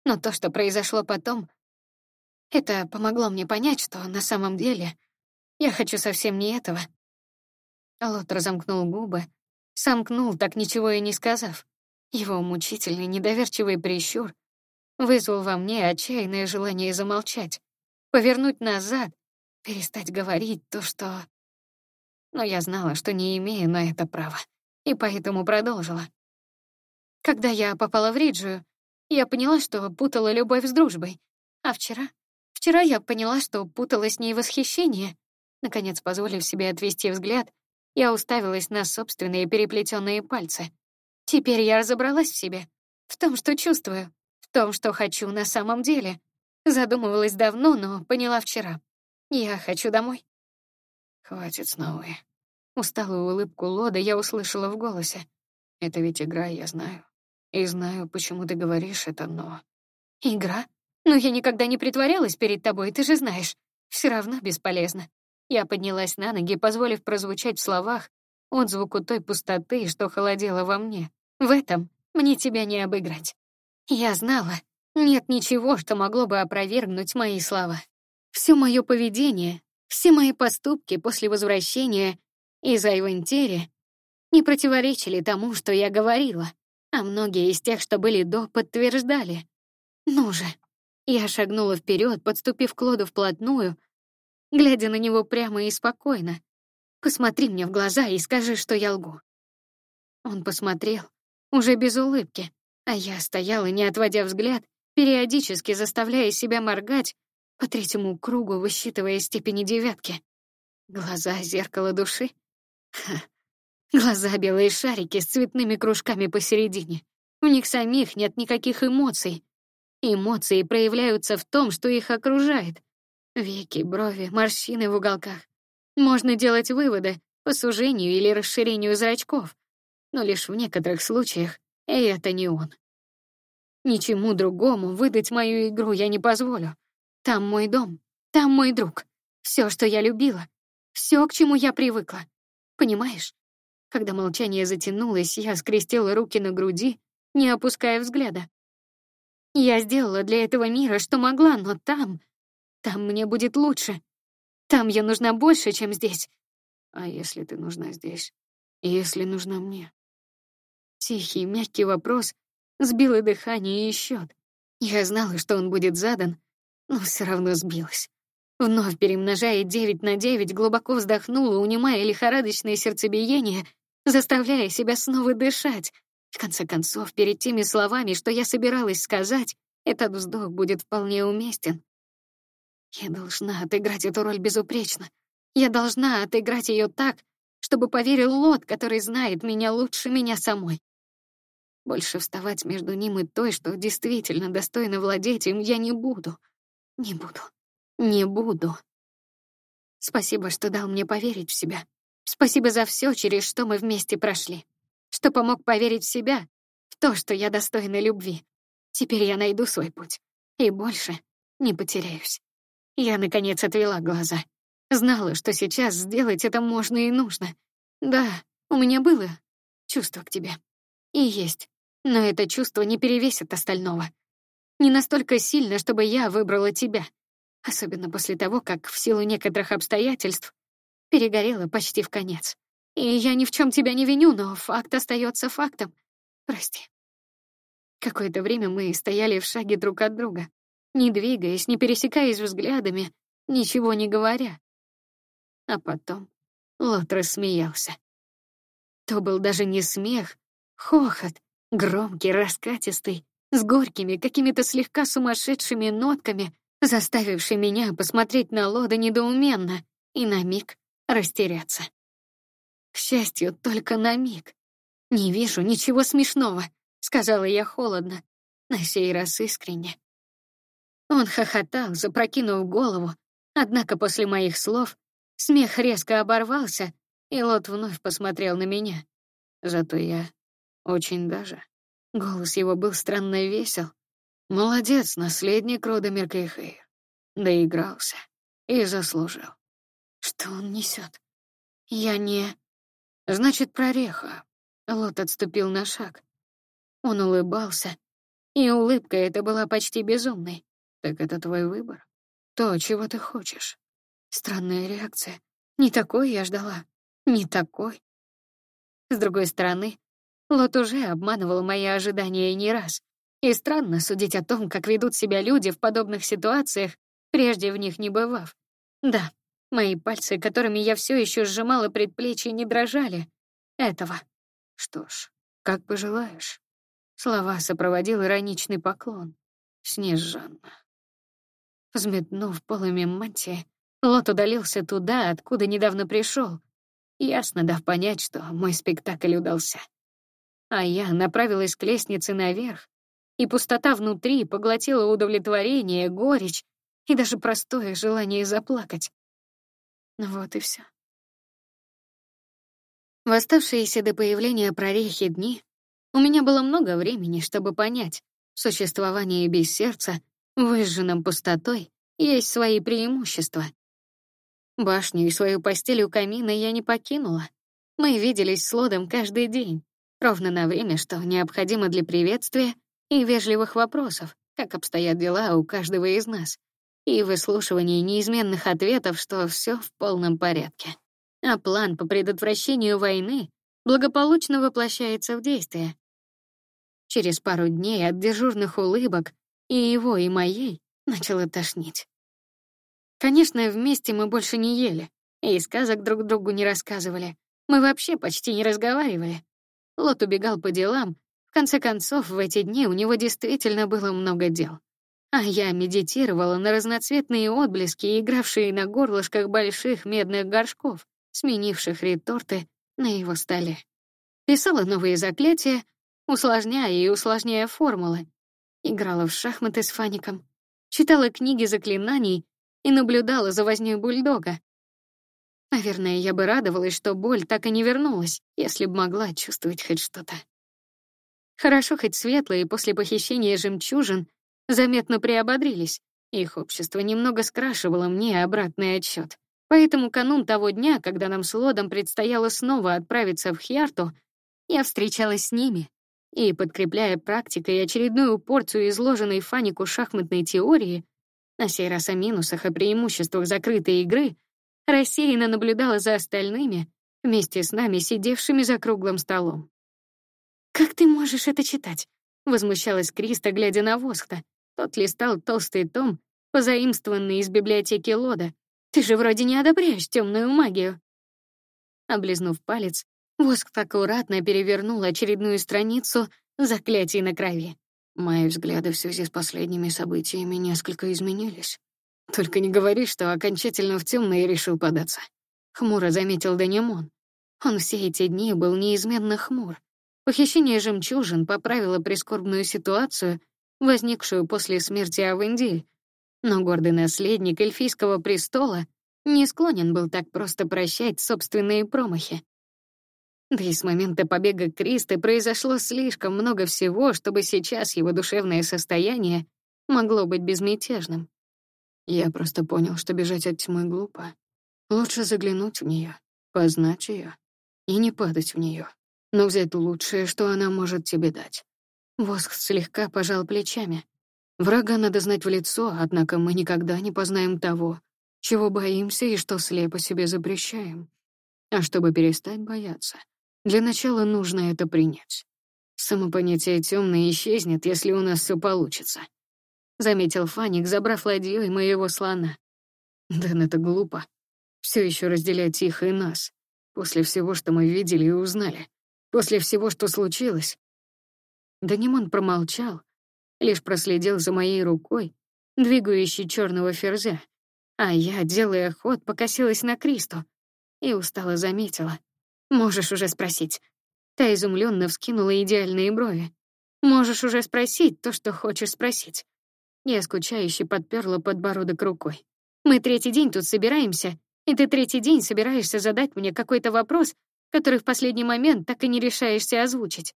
Но то, что произошло потом, это помогло мне понять, что на самом деле я хочу совсем не этого. Лот разомкнул губы, сомкнул, так ничего и не сказав. Его мучительный, недоверчивый прищур вызвал во мне отчаянное желание замолчать, повернуть назад, перестать говорить то, что... Но я знала, что не имею на это права, и поэтому продолжила. Когда я попала в Риджию, я поняла, что путала любовь с дружбой, а вчера... Вчера я поняла, что путала с ней восхищение, Наконец, позволив себе отвести взгляд, я уставилась на собственные переплетенные пальцы. Теперь я разобралась в себе, в том, что чувствую, в том, что хочу на самом деле. Задумывалась давно, но поняла вчера. Я хочу домой. Хватит снова. Усталую улыбку Лода я услышала в голосе. Это ведь игра, я знаю. И знаю, почему ты говоришь это, но... Игра? Но я никогда не притворялась перед тобой, ты же знаешь. Все равно бесполезно. Я поднялась на ноги, позволив прозвучать в словах отзвуку той пустоты, что холодела во мне. В этом мне тебя не обыграть. Я знала, нет ничего, что могло бы опровергнуть мои слова. Все мое поведение, все мои поступки после возвращения из Айвентери не противоречили тому, что я говорила, а многие из тех, что были до, подтверждали. Ну же. Я шагнула вперед, подступив к Лоду вплотную, глядя на него прямо и спокойно. «Посмотри мне в глаза и скажи, что я лгу». Он посмотрел, уже без улыбки, а я стояла, не отводя взгляд, периодически заставляя себя моргать, по третьему кругу высчитывая степени девятки. Глаза — зеркало души. Ха. Глаза — белые шарики с цветными кружками посередине. В них самих нет никаких эмоций. Эмоции проявляются в том, что их окружает. Веки, брови, морщины в уголках. Можно делать выводы по сужению или расширению зрачков, но лишь в некоторых случаях, и это не он. Ничему другому выдать мою игру я не позволю. Там мой дом, там мой друг. Все, что я любила, все, к чему я привыкла. Понимаешь? Когда молчание затянулось, я скрестила руки на груди, не опуская взгляда. Я сделала для этого мира, что могла, но там, там мне будет лучше. Там я нужна больше, чем здесь. А если ты нужна здесь? Если нужна мне? Тихий, мягкий вопрос сбил дыхание и счет. Я знала, что он будет задан, но все равно сбилась. Вновь перемножая девять на девять, глубоко вздохнула, унимая лихорадочное сердцебиение, заставляя себя снова дышать. В конце концов, перед теми словами, что я собиралась сказать, этот вздох будет вполне уместен. Я должна отыграть эту роль безупречно. Я должна отыграть ее так, чтобы поверил Лот, который знает меня лучше меня самой. Больше вставать между ним и той, что действительно достойна владеть им, я не буду. Не буду. Не буду. Спасибо, что дал мне поверить в себя. Спасибо за все, через что мы вместе прошли. Что помог поверить в себя, в то, что я достойна любви. Теперь я найду свой путь. И больше не потеряюсь. Я, наконец, отвела глаза. Знала, что сейчас сделать это можно и нужно. Да, у меня было чувство к тебе. И есть. Но это чувство не перевесит остального. Не настолько сильно, чтобы я выбрала тебя. Особенно после того, как в силу некоторых обстоятельств перегорела почти в конец. И я ни в чем тебя не виню, но факт остается фактом. Прости. Какое-то время мы стояли в шаге друг от друга, не двигаясь, не пересекаясь взглядами, ничего не говоря. А потом Лот рассмеялся. То был даже не смех, хохот, громкий, раскатистый, с горькими, какими-то слегка сумасшедшими нотками, заставивший меня посмотреть на Лода недоуменно и на миг растеряться. К счастью, только на миг. «Не вижу ничего смешного», — сказала я холодно, на сей раз искренне. Он хохотал, запрокинув голову, однако после моих слов смех резко оборвался, и Лот вновь посмотрел на меня. Зато я очень даже. Голос его был странно весел. Молодец, наследник рода Меркейхейр. Доигрался и заслужил. Что он несет? Я не... Значит, прореха. Лот отступил на шаг. Он улыбался, и улыбка эта была почти безумной. Так это твой выбор? То, чего ты хочешь. Странная реакция. Не такой я ждала. Не такой. С другой стороны, Лот уже обманывал мои ожидания не раз. И странно судить о том, как ведут себя люди в подобных ситуациях, прежде в них не бывав. Да, мои пальцы, которыми я все еще сжимала предплечье, не дрожали. Этого. Что ж, как пожелаешь. Слова сопроводил ироничный поклон. Снежанна. Взметнув полами мантии, Лот удалился туда, откуда недавно пришел, ясно дав понять, что мой спектакль удался. А я направилась к лестнице наверх, и пустота внутри поглотила удовлетворение, горечь и даже простое желание заплакать. Вот и все. В оставшиеся до появления прорехи дни у меня было много времени, чтобы понять, в существовании без сердца, выжженном пустотой, есть свои преимущества. Башню и свою постель у камина я не покинула. Мы виделись с Лодом каждый день, ровно на время, что необходимо для приветствия и вежливых вопросов, как обстоят дела у каждого из нас, и выслушивание неизменных ответов, что все в полном порядке. А план по предотвращению войны благополучно воплощается в действие. Через пару дней от дежурных улыбок и его, и моей начало тошнить. Конечно, вместе мы больше не ели, и сказок друг другу не рассказывали. Мы вообще почти не разговаривали. Лот убегал по делам, в конце концов, в эти дни у него действительно было много дел. А я медитировала на разноцветные отблески, игравшие на горлышках больших медных горшков, сменивших реторты на его столе. Писала новые заклятия, усложняя и усложняя формулы. Играла в шахматы с Фаником, читала книги заклинаний и наблюдала за вознёй бульдога. Наверное, я бы радовалась, что боль так и не вернулась, если бы могла чувствовать хоть что-то. Хорошо хоть светлые после похищения жемчужин заметно приободрились. Их общество немного скрашивало мне обратный отсчет. Поэтому канун того дня, когда нам с Лодом предстояло снова отправиться в Хьярту, я встречалась с ними и, подкрепляя практикой очередную порцию изложенной Фанику шахматной теории, на сей раз о минусах и преимуществах закрытой игры, рассеянно наблюдала за остальными, вместе с нами, сидевшими за круглым столом. «Как ты можешь это читать?» — возмущалась Криста, глядя на Воскта. Тот листал толстый том, позаимствованный из библиотеки Лода. «Ты же вроде не одобряешь темную магию». Облизнув палец, Воск аккуратно перевернул очередную страницу заклятий на крови. Мои взгляды в связи с последними событиями несколько изменились. Только не говори, что окончательно в темное решил податься. Хмуро заметил Данимон. Он все эти дни был неизменно хмур, Похищение жемчужин поправило прискорбную ситуацию, возникшую после смерти Авендиль, но гордый наследник эльфийского престола не склонен был так просто прощать собственные промахи. Да и с момента побега Кристы произошло слишком много всего, чтобы сейчас его душевное состояние могло быть безмятежным. Я просто понял, что бежать от тьмы глупо. Лучше заглянуть в нее, познать ее и не падать в нее но взять лучшее, что она может тебе дать. Воск слегка пожал плечами. Врага надо знать в лицо, однако мы никогда не познаем того, чего боимся и что слепо себе запрещаем. А чтобы перестать бояться, для начала нужно это принять. Самопонятие темное исчезнет, если у нас все получится. Заметил Фаник, забрав ладьей моего слона. Да ну это глупо. Все еще разделять их и нас. После всего, что мы видели и узнали. После всего, что случилось. Данимон промолчал, лишь проследил за моей рукой, двигающей черного ферзя, а я, делая ход, покосилась на Кристу и устало заметила. «Можешь уже спросить». Та изумленно вскинула идеальные брови. «Можешь уже спросить то, что хочешь спросить». Я скучающе подперла подбородок рукой. «Мы третий день тут собираемся, и ты третий день собираешься задать мне какой-то вопрос, который в последний момент так и не решаешься озвучить».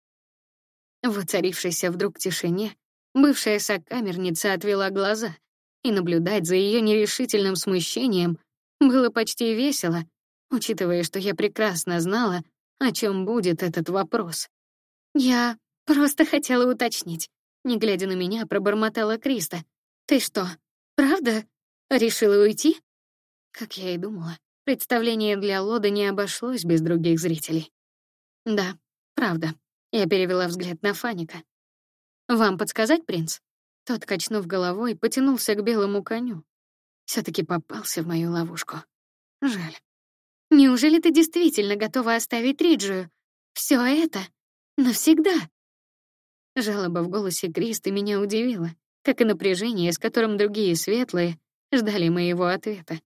В воцарившейся вдруг тишине бывшая сокамерница отвела глаза, и наблюдать за ее нерешительным смущением было почти весело, учитывая, что я прекрасно знала, о чем будет этот вопрос. Я просто хотела уточнить. Не глядя на меня, пробормотала Криста. «Ты что, правда решила уйти?» Как я и думала, представление для Лода не обошлось без других зрителей. «Да, правда». Я перевела взгляд на Фаника. «Вам подсказать, принц?» Тот, качнув головой, потянулся к белому коню. все таки попался в мою ловушку. Жаль. Неужели ты действительно готова оставить Риджию? Все это навсегда? Жалоба в голосе Криста меня удивила, как и напряжение, с которым другие светлые ждали моего ответа.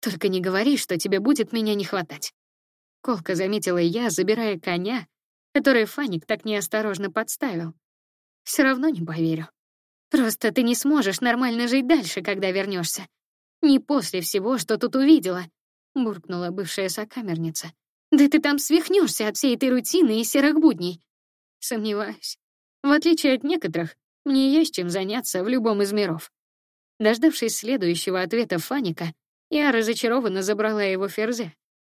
Только не говори, что тебе будет меня не хватать. Колко заметила я, забирая коня, который Фаник так неосторожно подставил. Все равно не поверю. Просто ты не сможешь нормально жить дальше, когда вернешься. Не после всего, что тут увидела буркнула бывшая сокамерница. Да ты там свихнешься от всей этой рутины и серых будней. Сомневаюсь. В отличие от некоторых, мне есть чем заняться в любом из миров. Дождавшись следующего ответа Фаника, я разочарованно забрала его ферзе.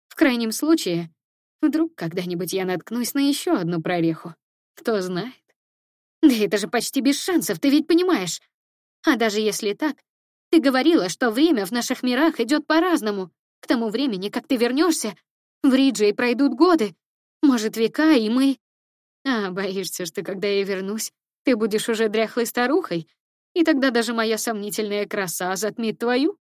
В крайнем случае, вдруг когда-нибудь я наткнусь на еще одну прореху. Кто знает. Да это же почти без шансов, ты ведь понимаешь. А даже если так, ты говорила, что время в наших мирах идет по-разному. К тому времени, как ты вернешься, в Риджей пройдут годы, может, века, и мы... А, боишься, что когда я вернусь, ты будешь уже дряхлой старухой, и тогда даже моя сомнительная краса затмит твою?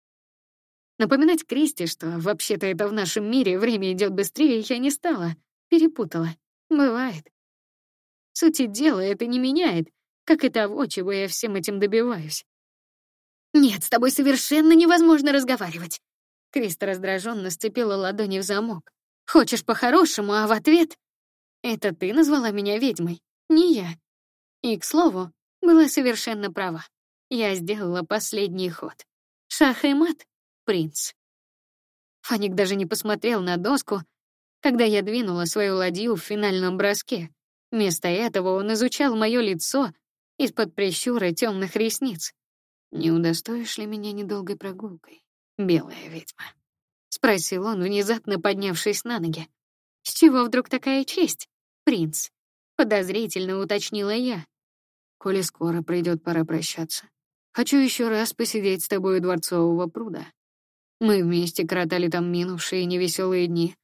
Напоминать Кристи, что вообще-то это в нашем мире время идет быстрее, я не стала. Перепутала. Бывает. Сути дела это не меняет, как и того, чего я всем этим добиваюсь. Нет, с тобой совершенно невозможно разговаривать. Криста раздраженно сцепила ладони в замок. «Хочешь по-хорошему, а в ответ...» «Это ты назвала меня ведьмой, не я». И, к слову, была совершенно права. Я сделала последний ход. Шах и мат, принц. Фаник даже не посмотрел на доску, когда я двинула свою ладью в финальном броске. Вместо этого он изучал мое лицо из-под прищура темных ресниц. «Не удостоишь ли меня недолгой прогулкой?» белая ведьма?» — спросил он, внезапно поднявшись на ноги. «С чего вдруг такая честь, принц?» — подозрительно уточнила я. «Коли скоро придет пора прощаться, хочу еще раз посидеть с тобой у Дворцового пруда. Мы вместе кротали там минувшие невеселые дни.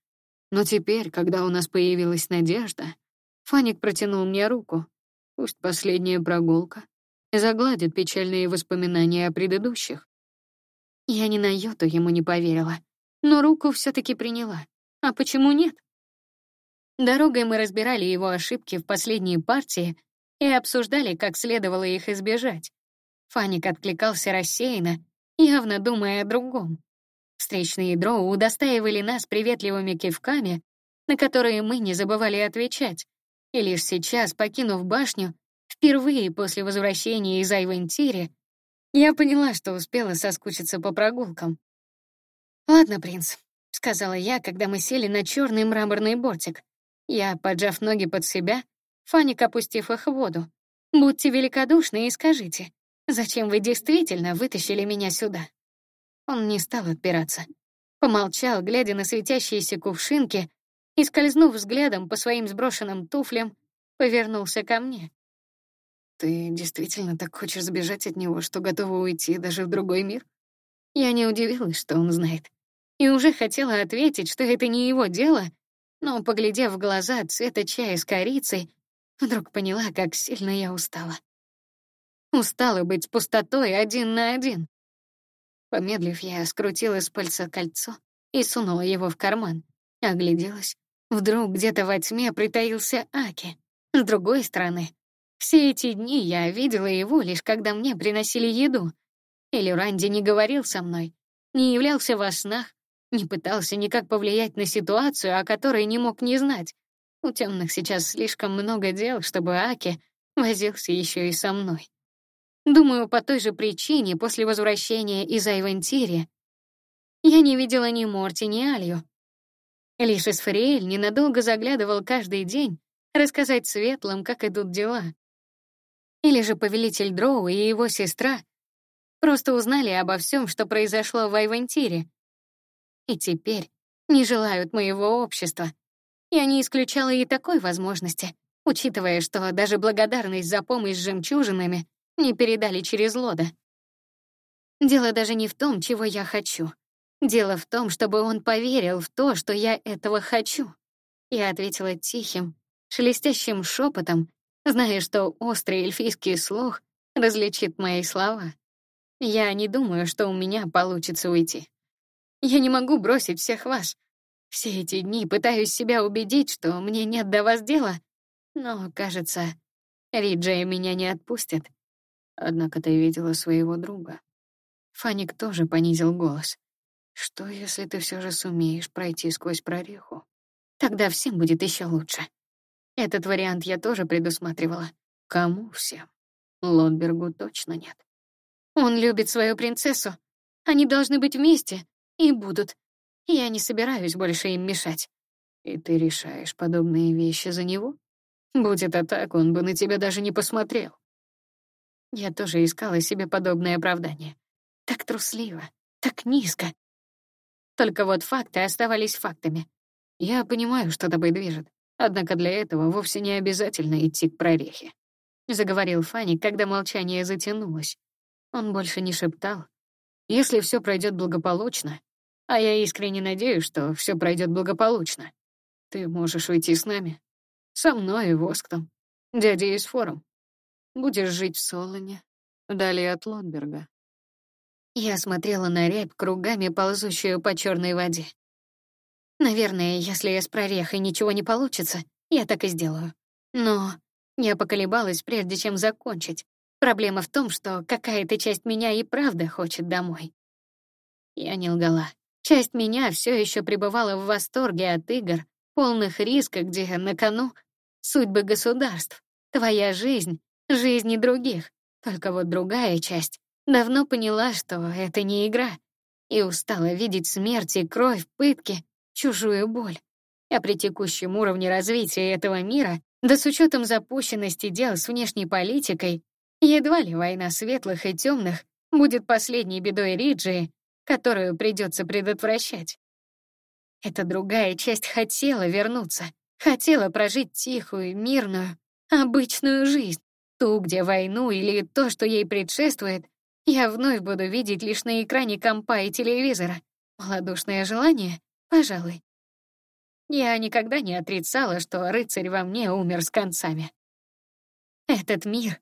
Но теперь, когда у нас появилась надежда, Фаник протянул мне руку. Пусть последняя прогулка загладит печальные воспоминания о предыдущих. Я ни на йоту ему не поверила, но руку все таки приняла. А почему нет? Дорогой мы разбирали его ошибки в последней партии и обсуждали, как следовало их избежать. Фаник откликался рассеянно, явно думая о другом. Встречные дроу удостаивали нас приветливыми кивками, на которые мы не забывали отвечать. И лишь сейчас, покинув башню, впервые после возвращения из Айвентири, я поняла, что успела соскучиться по прогулкам. «Ладно, принц», — сказала я, когда мы сели на черный мраморный бортик. Я, поджав ноги под себя, Фаник опустив их в воду. «Будьте великодушны и скажите, зачем вы действительно вытащили меня сюда?» Он не стал отпираться. Помолчал, глядя на светящиеся кувшинки, и, скользнув взглядом по своим сброшенным туфлям, повернулся ко мне. Ты действительно так хочешь сбежать от него, что готова уйти даже в другой мир? Я не удивилась, что он знает. и уже хотела ответить, что это не его дело, но, поглядев в глаза цвета чая с корицей, вдруг поняла, как сильно я устала. Устала быть с пустотой один на один. Помедлив, я скрутила с пальца кольцо и сунула его в карман. Огляделась. Вдруг где-то во тьме притаился Аки. С другой стороны, все эти дни я видела его лишь когда мне приносили еду. Или Ранди не говорил со мной, не являлся во снах, не пытался никак повлиять на ситуацию, о которой не мог не знать. У темных сейчас слишком много дел, чтобы Аки возился еще и со мной. Думаю, по той же причине после возвращения из Айвентири я не видела ни Морти, ни Алью. Лишь Эсфариэль ненадолго заглядывал каждый день рассказать светлым, как идут дела. Или же повелитель Дроу и его сестра просто узнали обо всем, что произошло в Айвентире. И теперь не желают моего общества. Я не исключала и такой возможности, учитывая, что даже благодарность за помощь с жемчужинами не передали через Лода. Дело даже не в том, чего я хочу. Дело в том, чтобы он поверил в то, что я этого хочу. Я ответила тихим, шелестящим шепотом, зная, что острый эльфийский слух различит мои слова. Я не думаю, что у меня получится уйти. Я не могу бросить всех вас. Все эти дни пытаюсь себя убедить, что мне нет до вас дела, но, кажется, Риджей меня не отпустит. Однако ты видела своего друга. Фаник тоже понизил голос. Что, если ты все же сумеешь пройти сквозь прореху? Тогда всем будет еще лучше. Этот вариант я тоже предусматривала. Кому всем? Лотбергу точно нет. Он любит свою принцессу. Они должны быть вместе. И будут. Я не собираюсь больше им мешать. И ты решаешь подобные вещи за него? Будь это так, он бы на тебя даже не посмотрел. Я тоже искала себе подобное оправдание. Так трусливо, так низко. Только вот факты оставались фактами. Я понимаю, что тобой движет, однако для этого вовсе не обязательно идти к прорехе. Заговорил Фанни, когда молчание затянулось. Он больше не шептал. Если все пройдет благополучно, а я искренне надеюсь, что все пройдет благополучно, ты можешь уйти с нами. Со мной и Восктом, дядей из форум. Будешь жить в Солоне, далее от Лотберга. Я смотрела на рябь, кругами ползущую по черной воде. Наверное, если я с прорехой ничего не получится, я так и сделаю. Но я поколебалась, прежде чем закончить. Проблема в том, что какая-то часть меня и правда хочет домой. Я не лгала. Часть меня все еще пребывала в восторге от игр, полных риска, где на кону судьбы государств, твоя жизнь, жизни других. Только вот другая часть давно поняла, что это не игра, и устала видеть смерть и кровь, пытки, чужую боль. А при текущем уровне развития этого мира, да с учетом запущенности дел с внешней политикой, едва ли война светлых и темных будет последней бедой Риджии, которую придется предотвращать. Эта другая часть хотела вернуться, хотела прожить тихую, мирную, обычную жизнь, ту, где войну или то, что ей предшествует, я вновь буду видеть лишь на экране компа и телевизора. Молодушное желание? Пожалуй. Я никогда не отрицала, что рыцарь во мне умер с концами. Этот мир,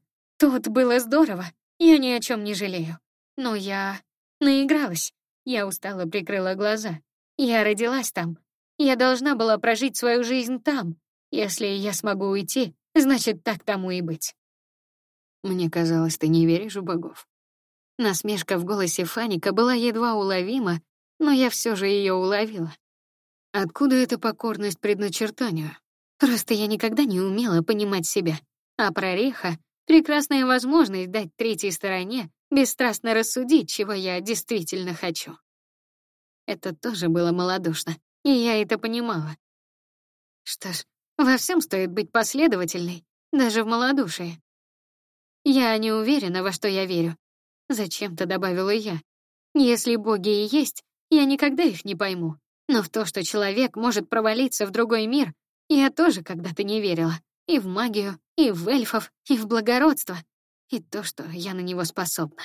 тут было здорово, я ни о чем не жалею. Но я наигралась, я устало прикрыла глаза. Я родилась там. Я должна была прожить свою жизнь там. Если я смогу уйти, значит, так тому и быть. Мне казалось, ты не веришь в богов. Насмешка в голосе Фаника была едва уловима, но я все же ее уловила. Откуда эта покорность предначертанию? Просто я никогда не умела понимать себя. А прореха — прекрасная возможность дать третьей стороне бесстрастно рассудить, чего я действительно хочу. Это тоже было малодушно, и я это понимала. Что ж, во всем стоит быть последовательной, даже в малодушии. Я не уверена, во что я верю. Зачем-то добавила я. Если боги и есть, я никогда их не пойму. Но в то, что человек может провалиться в другой мир, я тоже когда-то не верила. И в магию, и в эльфов, и в благородство. И то, что я на него способна.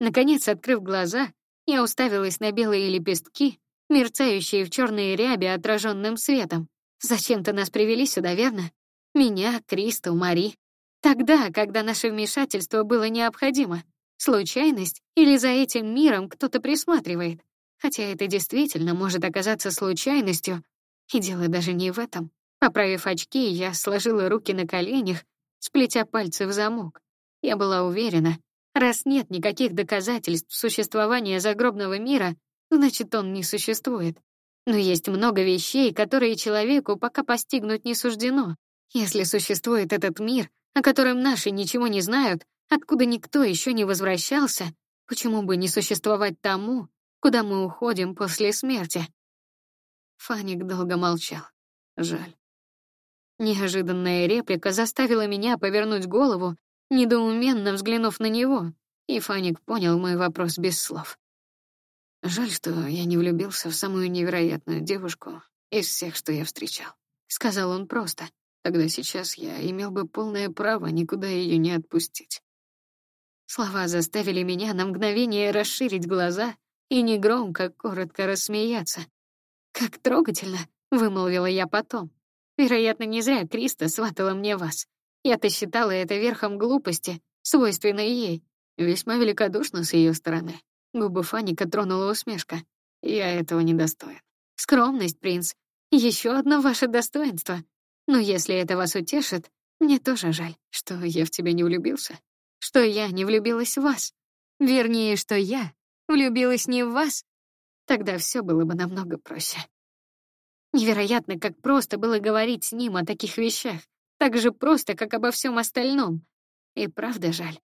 Наконец, открыв глаза, я уставилась на белые лепестки, мерцающие в черные ряби отраженным светом. Зачем-то нас привели сюда, верно? Меня, Кристу, Мари. Тогда, когда наше вмешательство было необходимо. Случайность или за этим миром кто-то присматривает? Хотя это действительно может оказаться случайностью, и дело даже не в этом. Поправив очки, я сложила руки на коленях, сплетя пальцы в замок. Я была уверена, раз нет никаких доказательств существования загробного мира, значит, он не существует. Но есть много вещей, которые человеку пока постигнуть не суждено. Если существует этот мир, о котором наши ничего не знают, откуда никто еще не возвращался, почему бы не существовать тому, куда мы уходим после смерти? Фаник долго молчал. Жаль. Неожиданная реплика заставила меня повернуть голову, недоуменно взглянув на него, и Фаник понял мой вопрос без слов. Жаль, что я не влюбился в самую невероятную девушку из всех, что я встречал, сказал он просто. Тогда сейчас я имел бы полное право никуда ее не отпустить. Слова заставили меня на мгновение расширить глаза и негромко, коротко рассмеяться. Как трогательно, вымолвила я потом. Вероятно, не зря Криста сватала мне вас. Я-то считала это верхом глупости, свойственной ей. Весьма великодушно с ее стороны. Губы Фаника тронула усмешка. Я этого не достоин. Скромность, принц. Еще одно ваше достоинство. Но если это вас утешит, мне тоже жаль, что я в тебя не влюбился. Что я не влюбилась в вас. Вернее, что я влюбилась не в вас. Тогда все было бы намного проще. Невероятно, как просто было говорить с ним о таких вещах. Так же просто, как обо всем остальном. И правда жаль.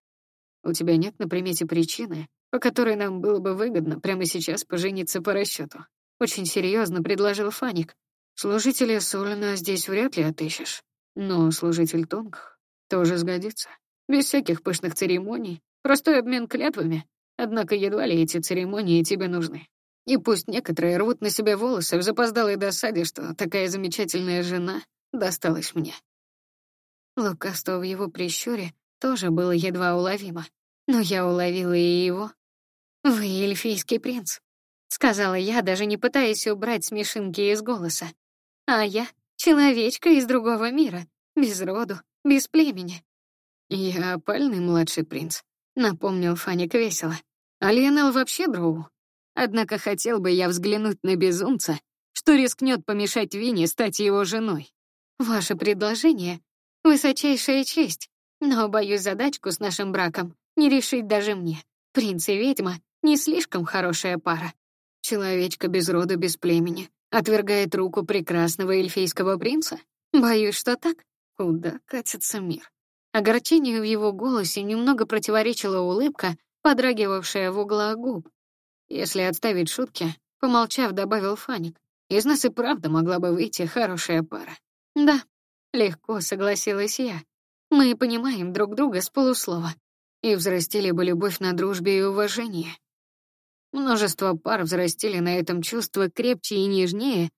У тебя нет на примете причины, по которой нам было бы выгодно прямо сейчас пожениться по расчету. Очень серьезно предложил Фаник. Служителя Солина здесь вряд ли отыщешь. Но служитель Тонг тоже сгодится. Без всяких пышных церемоний, простой обмен клятвами. Однако едва ли эти церемонии тебе нужны. И пусть некоторые рвут на себе волосы в запоздалой досаде, что такая замечательная жена досталась мне. Лукавство в его прищуре тоже было едва уловимо, но я уловила и его. «Вы эльфийский принц», — сказала я, даже не пытаясь убрать смешинки из голоса. «А я — человечка из другого мира, без роду, без племени». «Я опальный младший принц», — напомнил Фаник весело. «А Лионел вообще дроу?» Однако хотел бы я взглянуть на безумца, что рискнет помешать Вине стать его женой. Ваше предложение — высочайшая честь, но, боюсь, задачку с нашим браком не решить даже мне. Принц и ведьма — не слишком хорошая пара. Человечка без рода, без племени отвергает руку прекрасного эльфийского принца? Боюсь, что так. Куда катится мир? Огорчению в его голосе немного противоречила улыбка, подрагивавшая в углах губ. Если отставить шутки, помолчав, добавил Фаник, из нас и правда могла бы выйти хорошая пара. Да, легко согласилась я. Мы понимаем друг друга с полуслова и взрастили бы любовь на дружбе и уважении. Множество пар взрастили на этом чувство крепче и нежнее,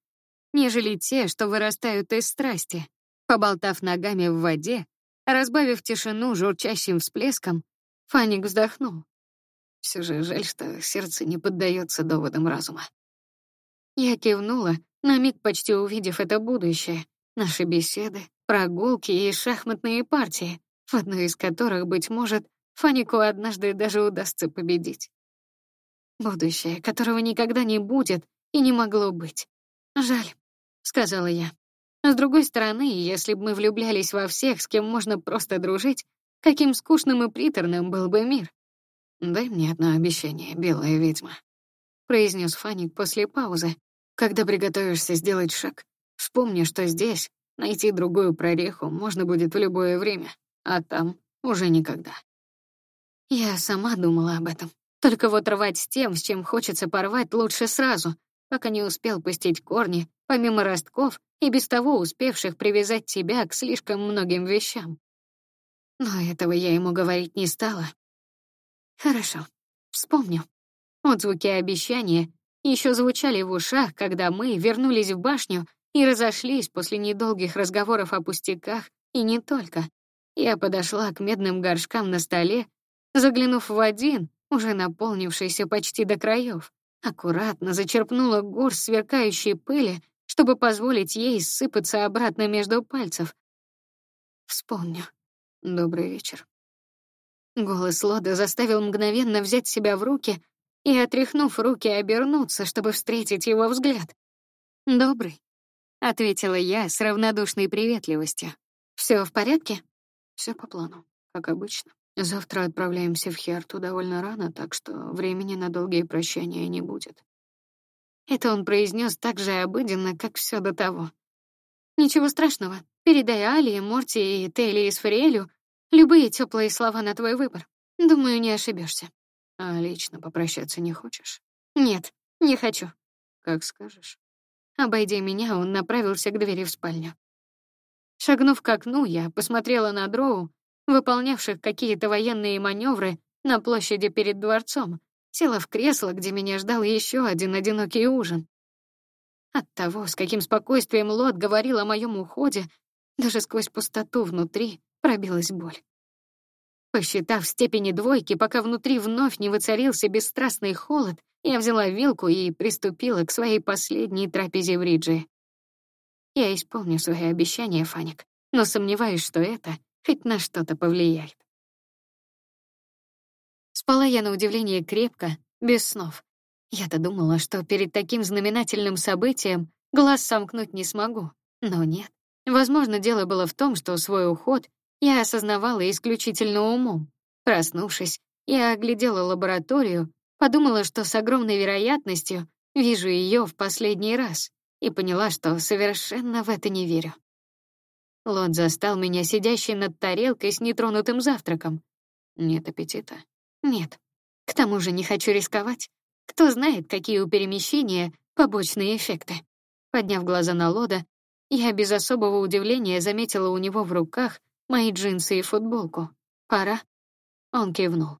нежели те, что вырастают из страсти. Поболтав ногами в воде, разбавив тишину журчащим всплеском, Фаник вздохнул. Все же жаль, что сердце не поддается доводам разума. Я кивнула, на миг почти увидев это будущее. Наши беседы, прогулки и шахматные партии, в одной из которых, быть может, Фанику однажды даже удастся победить. Будущее, которого никогда не будет и не могло быть. Жаль, сказала я. С другой стороны, если бы мы влюблялись во всех, с кем можно просто дружить, каким скучным и приторным был бы мир. «Дай мне одно обещание, белая ведьма», — произнес Фаник после паузы. «Когда приготовишься сделать шаг, вспомни, что здесь найти другую прореху можно будет в любое время, а там уже никогда». Я сама думала об этом. Только вот рвать с тем, с чем хочется порвать, лучше сразу, пока не успел пустить корни, помимо ростков и без того успевших привязать тебя к слишком многим вещам. Но этого я ему говорить не стала, Хорошо, вспомню. Отзвуки обещания еще звучали в ушах, когда мы вернулись в башню и разошлись после недолгих разговоров о пустяках, и не только. Я подошла к медным горшкам на столе, заглянув в один, уже наполнившийся почти до краев. Аккуратно зачерпнула горсть сверкающей пыли, чтобы позволить ей сыпаться обратно между пальцев. Вспомню. Добрый вечер. Голос Лода заставил мгновенно взять себя в руки и, отряхнув руки, обернуться, чтобы встретить его взгляд. «Добрый», — ответила я с равнодушной приветливостью. Все в порядке?» Все по плану, как обычно. Завтра отправляемся в Херту довольно рано, так что времени на долгие прощания не будет. Это он произнес так же обыденно, как все до того. Ничего страшного. Передай Алии, Морти и Телли из Фариэлю любые теплые слова на твой выбор. Думаю, не ошибешься. А лично попрощаться не хочешь? Нет, не хочу. Как скажешь. Обойдя меня, он направился к двери в спальню. Шагнув к окну, я посмотрела на дроу, выполнявших какие-то военные маневры на площади перед дворцом, села в кресло, где меня ждал еще один одинокий ужин. От того, с каким спокойствием Лот говорил о моем уходе, даже сквозь пустоту внутри пробилась боль. Посчитав степени двойки, пока внутри вновь не воцарился бесстрастный холод, я взяла вилку и приступила к своей последней трапезе в Риджи. Я исполню свои обещания, Фаник, но сомневаюсь, что это хоть на что-то повлияет. Спала я на удивление крепко, без снов. Я-то думала, что перед таким знаменательным событием глаз сомкнуть не смогу, но нет. Возможно, дело было в том, что свой уход я осознавала исключительно умом. Проснувшись, я оглядела лабораторию, подумала, что с огромной вероятностью вижу ее в последний раз и поняла, что совершенно в это не верю. Лот застал меня сидящей над тарелкой с нетронутым завтраком. Нет аппетита? Нет. К тому же не хочу рисковать. Кто знает, какие у перемещения побочные эффекты. Подняв глаза на Лода, я без особого удивления заметила у него в руках мои джинсы и футболку. Пора. Он кивнул.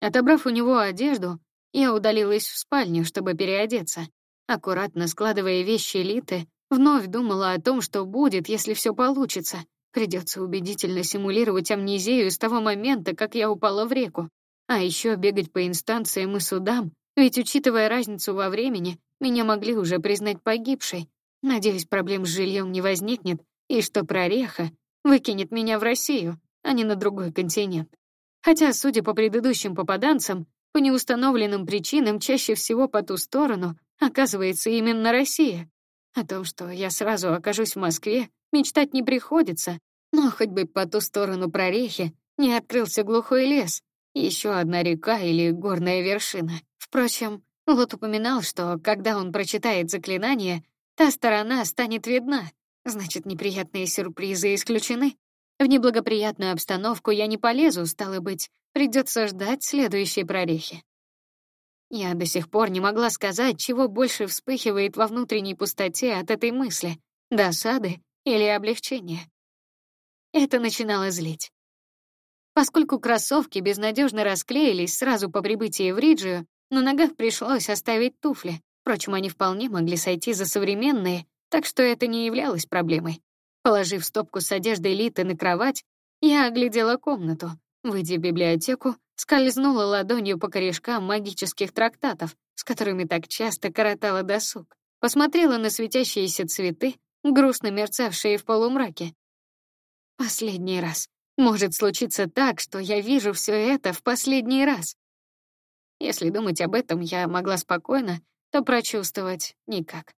Отобрав у него одежду, я удалилась в спальню, чтобы переодеться. Аккуратно складывая вещи Литы, вновь думала о том, что будет, если все получится. Придется убедительно симулировать амнезию с того момента, как я упала в реку. А еще бегать по инстанциям и судам, ведь, учитывая разницу во времени, меня могли уже признать погибшей. Надеюсь, проблем с жильем не возникнет, и что прореха выкинет меня в Россию, а не на другой континент. Хотя, судя по предыдущим попаданцам, по неустановленным причинам чаще всего по ту сторону Оказывается, именно Россия. О том, что я сразу окажусь в Москве, мечтать не приходится, но хоть бы по ту сторону прорехи не открылся глухой лес, еще одна река или горная вершина. Впрочем, Лот упоминал, что когда он прочитает заклинание, та сторона станет видна, значит, неприятные сюрпризы исключены. В неблагоприятную обстановку я не полезу, стало быть, придется ждать следующей прорехи. Я до сих пор не могла сказать, чего больше вспыхивает во внутренней пустоте от этой мысли — досады или облегчения. Это начинало злить. Поскольку кроссовки безнадежно расклеились сразу по прибытии в Риджию, на ногах пришлось оставить туфли. Впрочем, они вполне могли сойти за современные, так что это не являлось проблемой. Положив стопку с одеждой Литы на кровать, я оглядела комнату. Выйдя в библиотеку, скользнула ладонью по корешкам магических трактатов, с которыми так часто коротала досуг. Посмотрела на светящиеся цветы, грустно мерцавшие в полумраке. Последний раз. Может случиться так, что я вижу все это в последний раз. Если думать об этом я могла спокойно, то прочувствовать никак.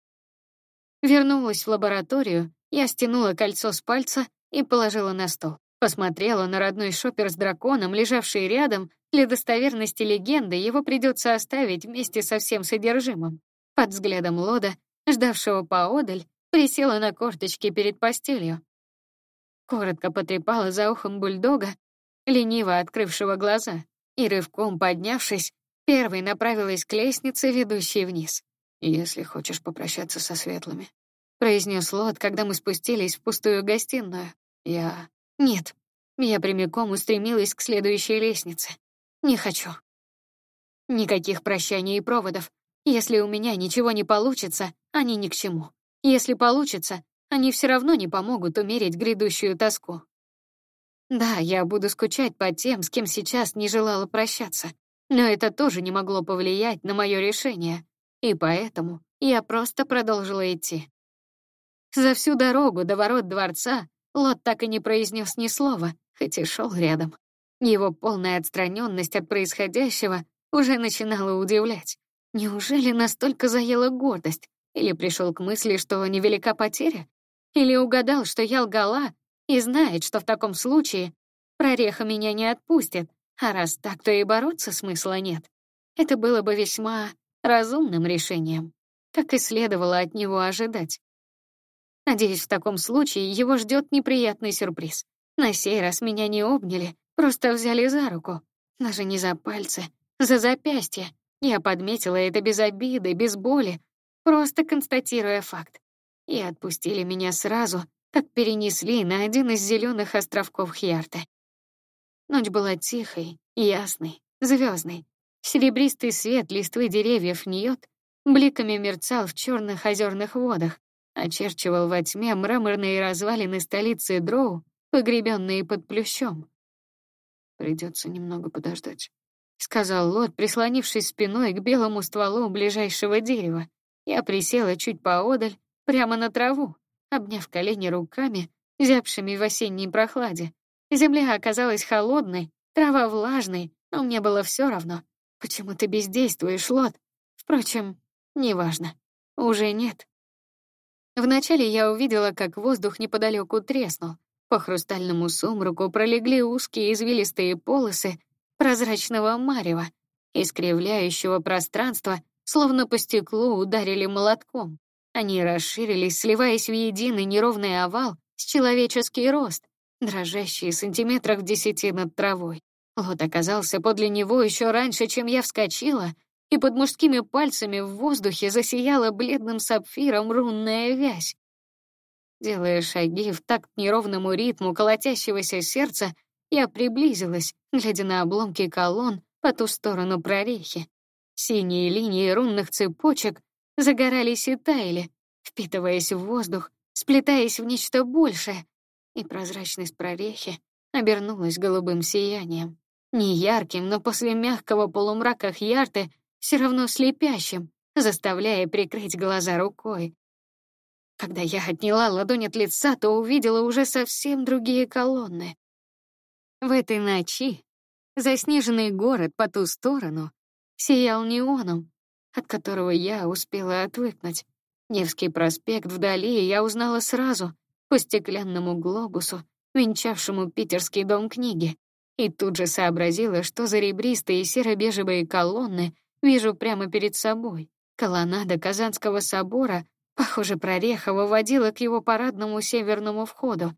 Вернулась в лабораторию, я стянула кольцо с пальца и положила на стол. Посмотрела на родной шопер с драконом, лежавший рядом. Для достоверности легенды его придется оставить вместе со всем содержимым. Под взглядом Лода, ждавшего поодаль, присела на корточки перед постелью. Коротко потрепала за ухом бульдога, лениво открывшего глаза, и рывком поднявшись, первой направилась к лестнице, ведущей вниз. «Если хочешь попрощаться со светлыми», — произнес Лот, когда мы спустились в пустую гостиную. «Я нет, я прямиком устремилась к следующей лестнице. Не хочу. Никаких прощаний и проводов. Если у меня ничего не получится, они ни к чему. Если получится, они все равно не помогут умерить грядущую тоску. Да, я буду скучать по тем, с кем сейчас не желала прощаться. Но это тоже не могло повлиять на мое решение, и поэтому я просто продолжила идти. За всю дорогу до ворот дворца Лот так и не произнес ни слова, хоть и шел рядом. Его полная отстраненность от происходящего уже начинала удивлять. Неужели настолько заела гордость? Или пришел к мысли, что невелика потеря? Или угадал, что я лгала и знает, что в таком случае прореха меня не отпустит, а раз так, то и бороться смысла нет. Это было бы весьма разумным решением, как и следовало от него ожидать. Надеюсь, в таком случае его ждет неприятный сюрприз. На сей раз меня не обняли, просто взяли за руку, даже не за пальцы, за запястье. Я подметила это без обиды, без боли, просто констатируя факт. И отпустили меня сразу, как перенесли на один из зеленых островков Хьярты. Ночь была тихой, ясной, звездной. Серебристый свет листвы деревьев Ньот бликами мерцал в черных озерных водах, очерчивал во тьме мраморные развалины столицы Дроу, погребенные под плющом. Придется немного подождать, сказал Лот, прислонившись спиной к белому стволу ближайшего дерева. Я присела чуть поодаль, прямо на траву, обняв колени руками, зябшими в осенней прохладе. Земля оказалась холодной, трава влажной, но мне было все равно. Почему ты бездействуешь, Лот? Впрочем, неважно. Уже нет. Вначале я увидела, как воздух неподалеку треснул. По хрустальному сумраку пролегли узкие извилистые полосы прозрачного марева, искривляющего пространство, словно по стеклу ударили молотком. Они расширились, сливаясь в единый неровный овал с человеческий рост, дрожащий сантиметрах в десяти над травой. Лот оказался подле него еще раньше, чем я вскочила, и под мужскими пальцами в воздухе засияла бледным сапфиром рунная вязь. Делая шаги в такт неровному ритму колотящегося сердца, я приблизилась, глядя на обломки колонн по ту сторону прорехи. Синие линии рунных цепочек загорались и таяли, впитываясь в воздух, сплетаясь в нечто большее, и прозрачность прорехи обернулась голубым сиянием. Не ярким, но после мягкого полумрака Хьярты все равно слепящим, заставляя прикрыть глаза рукой. Когда я отняла ладонь от лица, то увидела уже совсем другие колонны. В этой ночи заснеженный город по ту сторону сиял неоном, от которого я успела отвыкнуть. Невский проспект вдали я узнала сразу, по стеклянному глобусу, венчавшему питерский дом книги, и тут же сообразила, что за ребристые серо-бежевые колонны вижу прямо перед собой. Колоннада Казанского собора, похоже, прореха выводила к его парадному северному входу.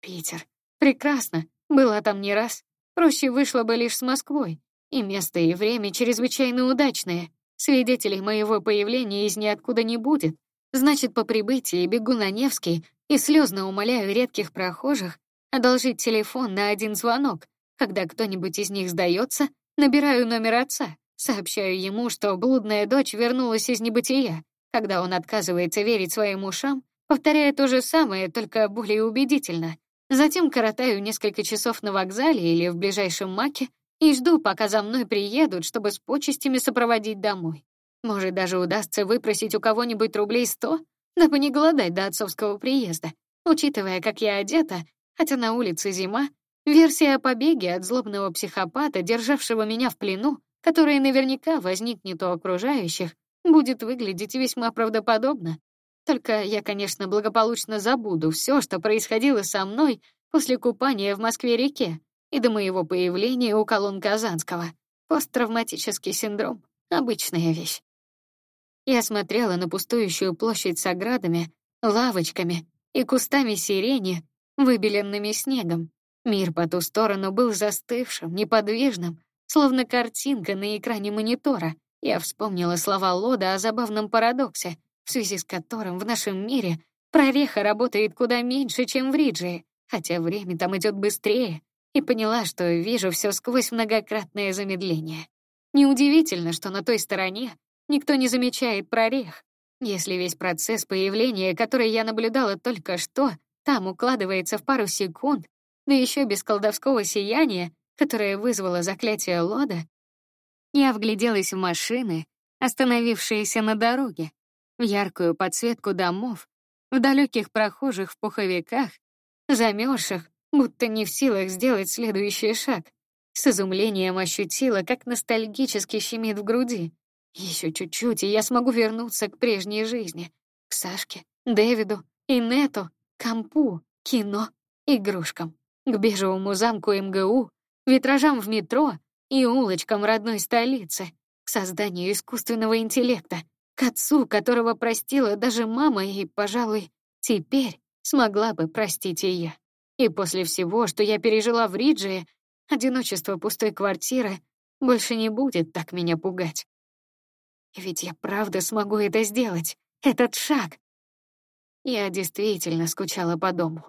Питер. Прекрасно. Была там не раз. Проще вышло бы лишь с Москвой. И место, и время чрезвычайно удачные. Свидетелей моего появления из ниоткуда не будет. Значит, по прибытии бегу на Невский и слезно умоляю редких прохожих одолжить телефон на один звонок. Когда кто-нибудь из них сдается, набираю номер отца, сообщаю ему, что блудная дочь вернулась из небытия. Когда он отказывается верить своим ушам, повторяю то же самое, только более убедительно. Затем коротаю несколько часов на вокзале или в ближайшем маке и жду, пока за мной приедут, чтобы с почестями сопроводить домой. Может, даже удастся выпросить у кого-нибудь рублей сто, дабы не голодать до отцовского приезда. Учитывая, как я одета, хотя на улице зима, версия о побеге от злобного психопата, державшего меня в плену, которая наверняка возникнет у окружающих, будет выглядеть весьма правдоподобно. Только я, конечно, благополучно забуду все, что происходило со мной после купания в Москве-реке, и до моего появления у колонн Казанского. Посттравматический синдром — обычная вещь. Я смотрела на пустующую площадь с оградами, лавочками и кустами сирени, выбеленными снегом. Мир по ту сторону был застывшим, неподвижным, словно картинка на экране монитора. Я вспомнила слова Лода о забавном парадоксе, в связи с которым в нашем мире прореха работает куда меньше, чем в Риджии, хотя время там идет быстрее, и поняла, что вижу все сквозь многократное замедление. Неудивительно, что на той стороне никто не замечает прорех. Если весь процесс появления, который я наблюдала только что, там укладывается в пару секунд, да еще без колдовского сияния, которое вызвало заклятие Лода, Я вгляделась в машины, остановившиеся на дороге, в яркую подсветку домов, в далеких прохожих в пуховиках, замерзших, будто не в силах сделать следующий шаг. С изумлением ощутила, как ностальгически щемит в груди. Еще чуть-чуть, и я смогу вернуться к прежней жизни. К Сашке, Дэвиду, Инету, компу, кино, игрушкам. К бежевому замку МГУ, витражам в метро и улочкам родной столицы. К созданию искусственного интеллекта. К отцу, которого простила даже мама и, пожалуй, теперь смогла бы простить и я. И после всего, что я пережила в Риджии, одиночество пустой квартиры больше не будет так меня пугать. Ведь я правда смогу это сделать. Этот шаг. Я действительно скучала по дому.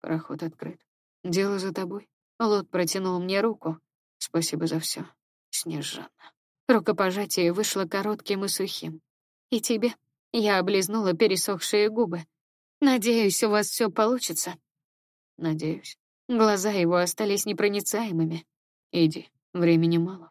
Проход открыт. Дело за тобой. Лот протянул мне руку. Спасибо за все, Снежана. Рукопожатие вышло коротким и сухим. И тебе. Я облизнула пересохшие губы. Надеюсь, у вас все получится. Надеюсь. Глаза его остались непроницаемыми. Иди, времени мало.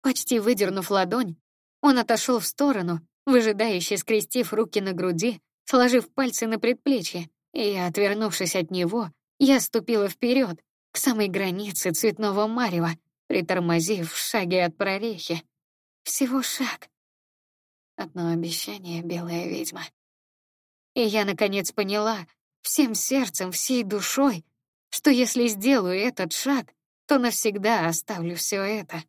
Почти выдернув ладонь, он отошел в сторону, выжидающе скрестив руки на груди, сложив пальцы на предплечье, и, отвернувшись от него, я ступила вперед к самой границе цветного марева, притормозив в шаге от прорехи. Всего шаг. Одно обещание, белая ведьма. И я, наконец, поняла, всем сердцем, всей душой, что если сделаю этот шаг, то навсегда оставлю все это.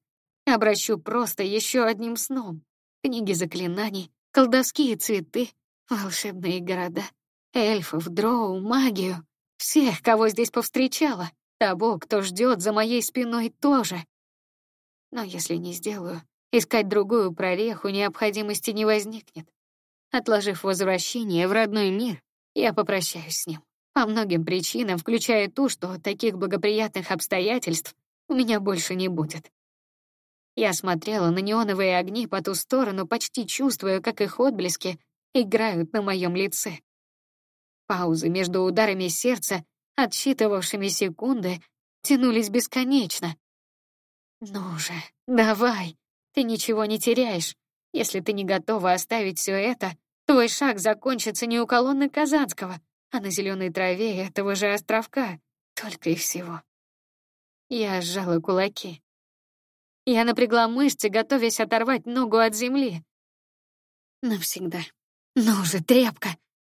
Обращу просто еще одним сном. Книги заклинаний, колдовские цветы, волшебные города, эльфов, дроу, магию. Всех, кого здесь повстречала. Того, кто ждет за моей спиной тоже. Но если не сделаю, искать другую прореху необходимости не возникнет. Отложив возвращение в родной мир, я попрощаюсь с ним. По многим причинам, включая ту, что таких благоприятных обстоятельств у меня больше не будет. Я смотрела на неоновые огни по ту сторону, почти чувствуя, как их отблески играют на моем лице. Паузы между ударами сердца, отсчитывавшими секунды, тянулись бесконечно. «Ну же, давай, ты ничего не теряешь. Если ты не готова оставить все это, твой шаг закончится не у колонны Казанского, а на зеленой траве этого же островка, только и всего. Я сжала кулаки. Я напрягла мышцы, готовясь оторвать ногу от земли. Навсегда. Ну же, тряпка.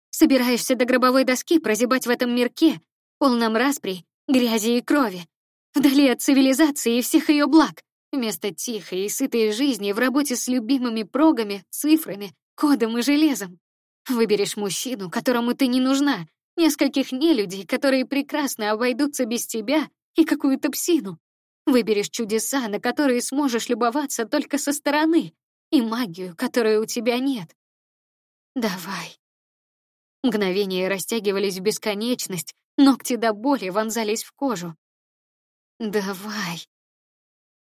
Собираешься до гробовой доски прозябать в этом мирке, полном распри, грязи и крови, вдали от цивилизации и всех ее благ, вместо тихой и сытой жизни в работе с любимыми прогами, цифрами, кодом и железом. Выберешь мужчину, которому ты не нужна, нескольких нелюдей, которые прекрасно обойдутся без тебя, и какую-то псину. Выберешь чудеса, на которые сможешь любоваться только со стороны, и магию, которой у тебя нет. Давай. Мгновения растягивались в бесконечность, ногти до боли вонзались в кожу. Давай.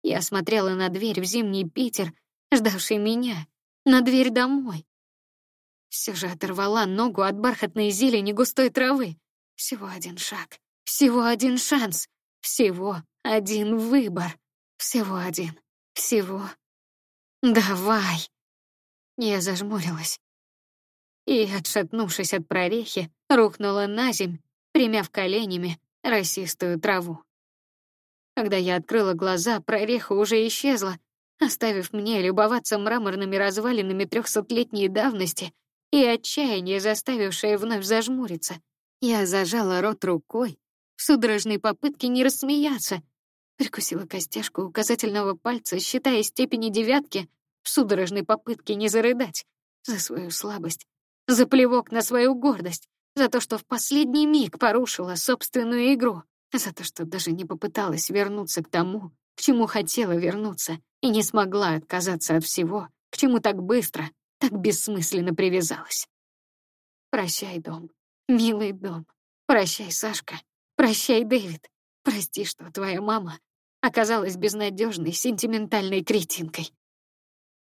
Я смотрела на дверь в зимний Питер, ждавший меня, на дверь домой. Все же оторвала ногу от бархатной зелени густой травы. Всего один шаг, всего один шанс, всего один выбор, всего один, всего. Давай. Я зажмурилась и, отшатнувшись от прорехи, рухнула на земь, примяв коленями росистую траву. Когда я открыла глаза, прореха уже исчезла, оставив мне любоваться мраморными развалинами трехсотлетней давности и отчаяние, заставившее вновь зажмуриться. Я зажала рот рукой, в судорожной попытке не рассмеяться, прикусила костяшку указательного пальца, считая степени девятки, в судорожной попытке не зарыдать за свою слабость, за плевок на свою гордость, за то, что в последний миг порушила собственную игру, за то, что даже не попыталась вернуться к тому, к чему хотела вернуться, и не смогла отказаться от всего, к чему так быстро, так бессмысленно привязалась. Прощай, дом, милый дом. Прощай, Сашка. Прощай, Дэвид. Прости, что твоя мама оказалась безнадежной, сентиментальной кретинкой.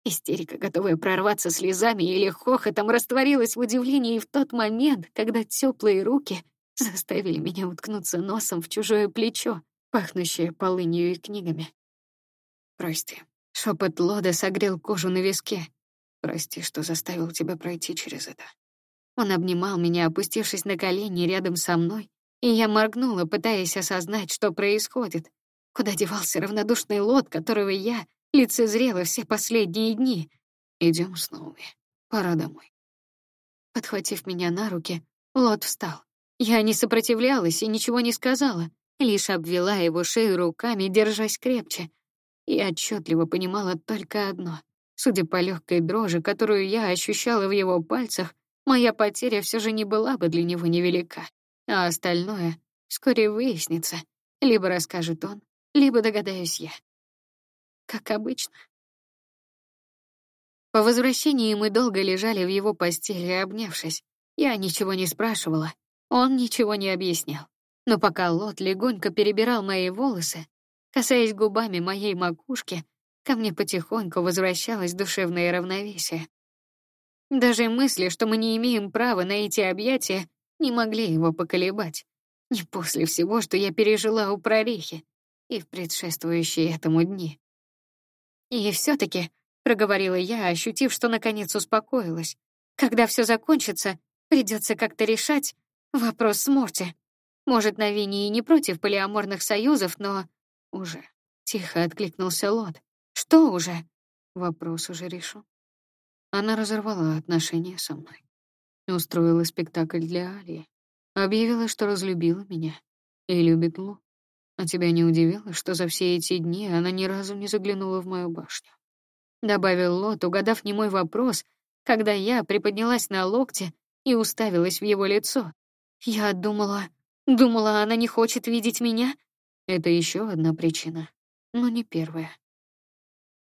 Истерика, готовая прорваться слезами или хохотом, растворилась в удивлении в тот момент, когда теплые руки заставили меня уткнуться носом в чужое плечо, пахнущее полынью и книгами. Прости. Шепот Лода согрел кожу на виске. Прости, что заставил тебя пройти через это. Он обнимал меня, опустившись на колени рядом со мной, и я моргнула, пытаясь осознать, что происходит. Куда девался равнодушный Лот, которого я лицезрела все последние дни? Идем снова. Пора домой. Подхватив меня на руки, Лот встал. Я не сопротивлялась и ничего не сказала, лишь обвела его шею руками, держась крепче. И отчетливо понимала только одно. Судя по легкой дрожи, которую я ощущала в его пальцах, моя потеря все же не была бы для него невелика. А остальное вскоре выяснится. Либо расскажет он, либо догадаюсь я. Как обычно. По возвращении мы долго лежали в его постели, обнявшись. Я ничего не спрашивала, он ничего не объяснял. Но пока Лот легонько перебирал мои волосы, касаясь губами моей макушки, ко мне потихоньку возвращалось душевное равновесие. Даже мысли, что мы не имеем права на эти объятия, не могли его поколебать. Не после всего, что я пережила у прорехи и в предшествующие этому дни. И все таки проговорила я, ощутив, что наконец успокоилась. Когда все закончится, придется как-то решать, Вопрос с Морти. Может, на Вине и не против полиаморных союзов, но... Уже. Тихо откликнулся Лот. Что уже? Вопрос уже решу. Она разорвала отношения со мной. Устроила спектакль для Алии. Объявила, что разлюбила меня. И любит Лу. А тебя не удивило, что за все эти дни она ни разу не заглянула в мою башню? Добавил Лот, угадав не мой вопрос, когда я приподнялась на локте и уставилась в его лицо. Я думала, думала, она не хочет видеть меня. Это еще одна причина, но не первая.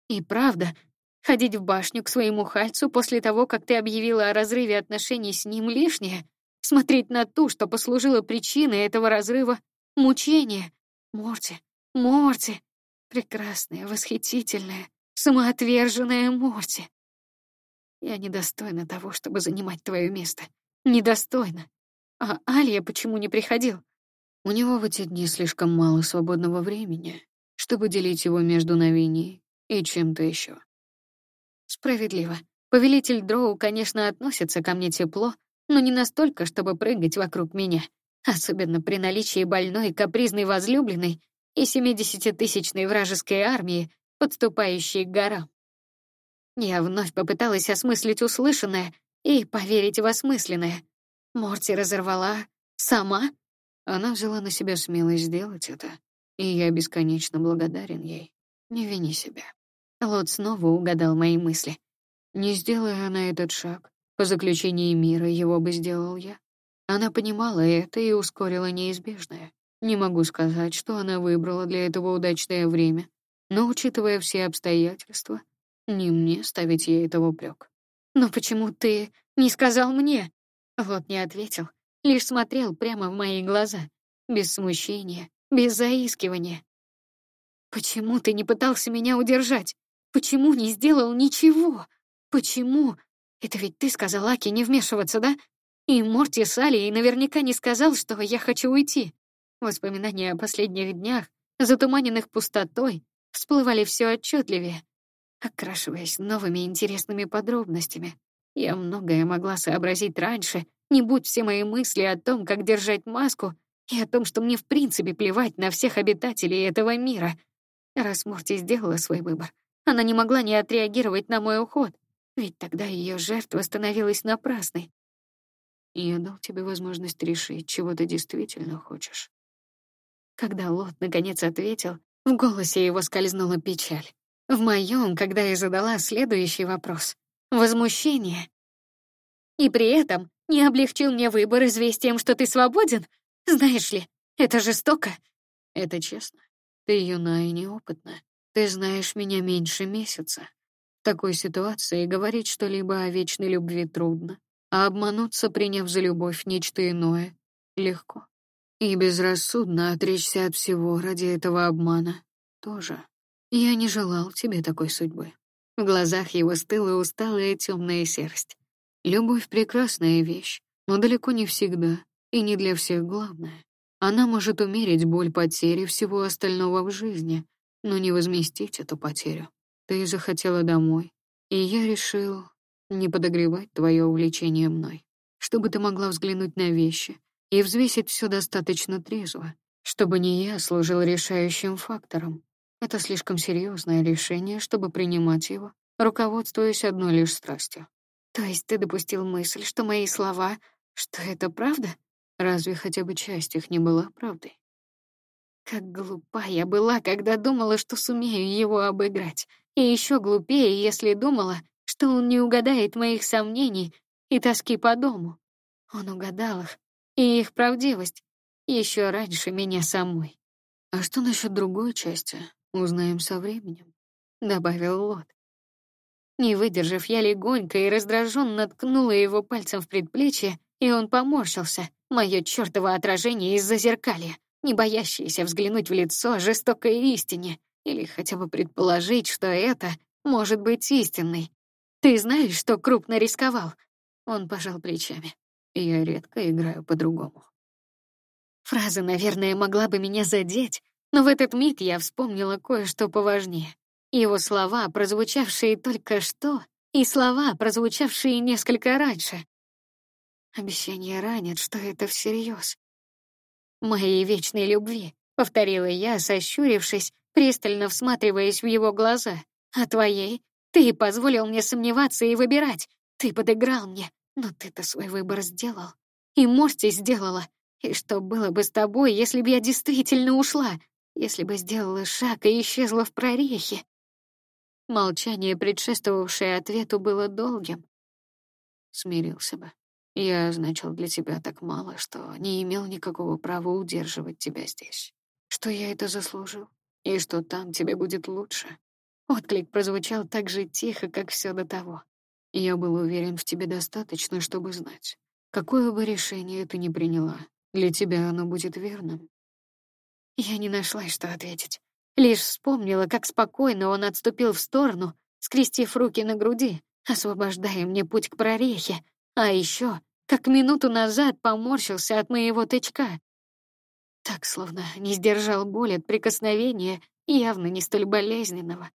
И правда, ходить в башню к своему хальцу после того, как ты объявила о разрыве отношений с ним лишнее, смотреть на ту, что послужило причиной этого разрыва, мучение. Морти, Морти, прекрасная, восхитительная, самоотверженная Морти. Я недостойна того, чтобы занимать твое место. Недостойна. А Алия почему не приходил? У него в эти дни слишком мало свободного времени, чтобы делить его между Новини и чем-то еще. Справедливо. Повелитель Дроу, конечно, относится ко мне тепло, но не настолько, чтобы прыгать вокруг меня, особенно при наличии больной капризной возлюбленной и семидесятитысячной вражеской армии, подступающей к горам. Я вновь попыталась осмыслить услышанное и поверить в осмысленное. Морти разорвала сама? Она взяла на себя смелость сделать это, и я бесконечно благодарен ей. Не вини себя. Лот снова угадал мои мысли. Не сделая она этот шаг, по заключении мира его бы сделал я. Она понимала это и ускорила неизбежное. Не могу сказать, что она выбрала для этого удачное время, но, учитывая все обстоятельства, не мне ставить ей это в упрек. «Но почему ты не сказал мне?» Вот не ответил, лишь смотрел прямо в мои глаза, без смущения, без заискивания. Почему ты не пытался меня удержать? Почему не сделал ничего? Почему? Это ведь ты сказал Аки не вмешиваться, да? И Морти с Алией наверняка не сказал, что я хочу уйти. Воспоминания о последних днях, затуманенных пустотой, всплывали все отчетливее, окрашиваясь новыми интересными подробностями, я многое могла сообразить раньше, не будь все мои мысли о том, как держать маску, и о том, что мне в принципе плевать на всех обитателей этого мира. Раз Морти сделала свой выбор, она не могла не отреагировать на мой уход, ведь тогда ее жертва становилась напрасной. Я дал тебе возможность решить, чего ты действительно хочешь. Когда Лот наконец ответил, в голосе его скользнула печаль. В моем, когда я задала следующий вопрос, возмущение. И при этом не облегчил мне выбор известием, что ты свободен? Знаешь ли, это жестоко. Это честно. Ты юна и неопытна. Ты знаешь меня меньше месяца. В такой ситуации говорить что-либо о вечной любви трудно, а обмануться, приняв за любовь нечто иное, легко. И безрассудно отречься от всего ради этого обмана тоже. Я не желал тебе такой судьбы. В глазах его стыла усталая темная серость. Любовь — прекрасная вещь, но далеко не всегда и не для всех главное. Она может умерить боль потери всего остального в жизни, но не возместить эту потерю. Ты захотела домой, и я решил не подогревать твое увлечение мной, чтобы ты могла взглянуть на вещи и взвесить все достаточно трезво, чтобы не я служил решающим фактором. Это слишком серьезное решение, чтобы принимать его, руководствуясь одной лишь страстью. То есть ты допустил мысль, что мои слова, что это правда? Разве хотя бы часть их не была правдой? Как глупа я была, когда думала, что сумею его обыграть. И еще глупее, если думала, что он не угадает моих сомнений и тоски по дому. Он угадал их, и их правдивость, еще раньше меня самой. А что насчет другой части? Узнаем со временем, добавил Лот. Не выдержав, я легонько и раздраженно ткнула его пальцем в предплечье, и он поморщился. Мое чёртово отражение из-за зеркалья, не боящееся взглянуть в лицо жестокой истине или хотя бы предположить, что это может быть истинной. Ты знаешь, что крупно рисковал? Он пожал плечами. Я редко играю по-другому. Фраза, наверное, могла бы меня задеть, но в этот миг я вспомнила кое-что поважнее. Его слова, прозвучавшие только что, и слова, прозвучавшие несколько раньше. Обещание ранит, что это всерьез. Моей вечной любви, повторила я, сощурившись, пристально всматриваясь в его глаза. А твоей? Ты позволил мне сомневаться и выбирать. Ты подыграл мне, но ты-то свой выбор сделал. И Морти сделала. И что было бы с тобой, если бы я действительно ушла? Если бы сделала шаг и исчезла в прорехе? Молчание, предшествовавшее ответу, было долгим. Смирился бы. Я значил для тебя так мало, что не имел никакого права удерживать тебя здесь. Что я это заслужил, и что там тебе будет лучше. Отклик прозвучал так же тихо, как все до того. Я был уверен в тебе достаточно, чтобы знать, какое бы решение ты ни приняла, для тебя оно будет верным. Я не нашла, что ответить. Лишь вспомнила, как спокойно он отступил в сторону, скрестив руки на груди, освобождая мне путь к прорехе, а еще, как минуту назад поморщился от моего тычка. Так, словно не сдержал боль от прикосновения, явно не столь болезненного.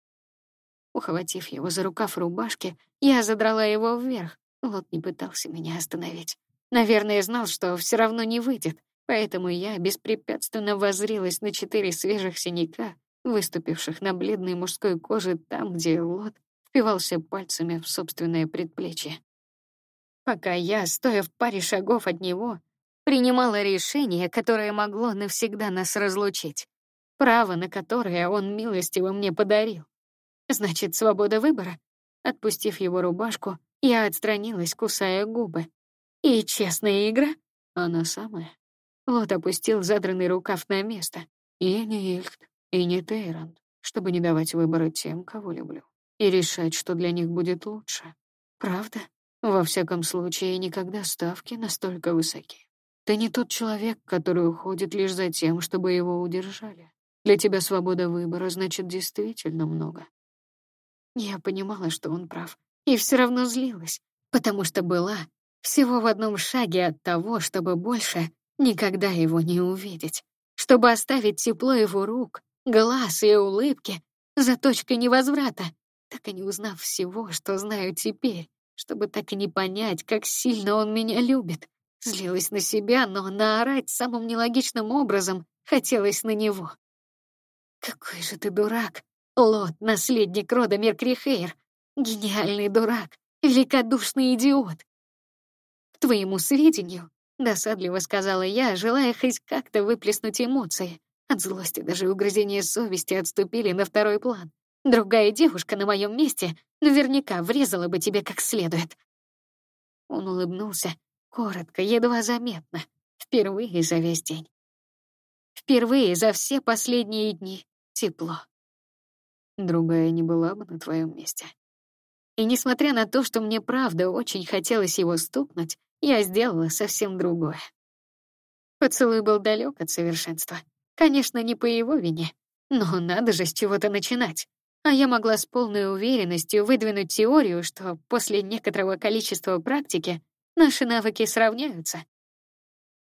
Ухватив его за рукав рубашки, я задрала его вверх. Лот не пытался меня остановить. Наверное, знал, что все равно не выйдет, поэтому я беспрепятственно воззрилась на четыре свежих синяка, выступивших на бледной мужской коже там, где Лот впивался пальцами в собственное предплечье. Пока я, стоя в паре шагов от него, принимала решение, которое могло навсегда нас разлучить, право на которое он милостиво мне подарил. Значит, свобода выбора. Отпустив его рубашку, я отстранилась, кусая губы. И честная игра, она самая. Лот опустил задранный рукав на место. Я не Ильхт, и не Тейранд, чтобы не давать выбора тем, кого люблю, и решать, что для них будет лучше. Правда? Во всяком случае, никогда ставки настолько высоки. Ты не тот человек, который уходит лишь за тем, чтобы его удержали. Для тебя свобода выбора значит действительно много. Я понимала, что он прав, и все равно злилась, потому что была всего в одном шаге от того, чтобы больше никогда его не увидеть, чтобы оставить тепло его рук, глаз и улыбки за точкой невозврата, так и не узнав всего, что знаю теперь, чтобы так и не понять, как сильно он меня любит. Злилась на себя, но наорать самым нелогичным образом хотелось на него. Какой же ты дурак, Лот, наследник рода Меркрихейр, гениальный дурак, великодушный идиот. К твоему сведению, досадливо сказала я, желая хоть как-то выплеснуть эмоции. От злости даже угрызения совести отступили на второй план. Другая девушка на моем месте наверняка врезала бы тебе как следует. Он улыбнулся, коротко, едва заметно, впервые за весь день. Впервые за все последние дни тепло. Другая не была бы на твоем месте. И несмотря на то, что мне правда очень хотелось его стукнуть, я сделала совсем другое. Поцелуй был далек от совершенства. Конечно, не по его вине, но надо же с чего-то начинать. А я могла с полной уверенностью выдвинуть теорию, что после некоторого количества практики наши навыки сравняются.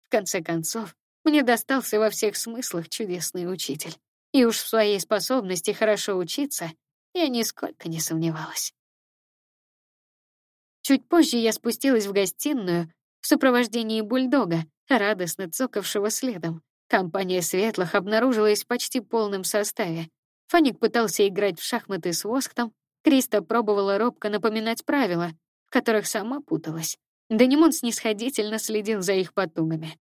В конце концов, мне достался во всех смыслах чудесный учитель. И уж в своей способности хорошо учиться я нисколько не сомневалась. Чуть позже я спустилась в гостиную в сопровождении бульдога, радостно цокавшего следом. Компания светлых обнаружилась в почти полном составе. Фаник пытался играть в шахматы с Восктом, Криста пробовала робко напоминать правила, в которых сама путалась. Данимон снисходительно следил за их потугами.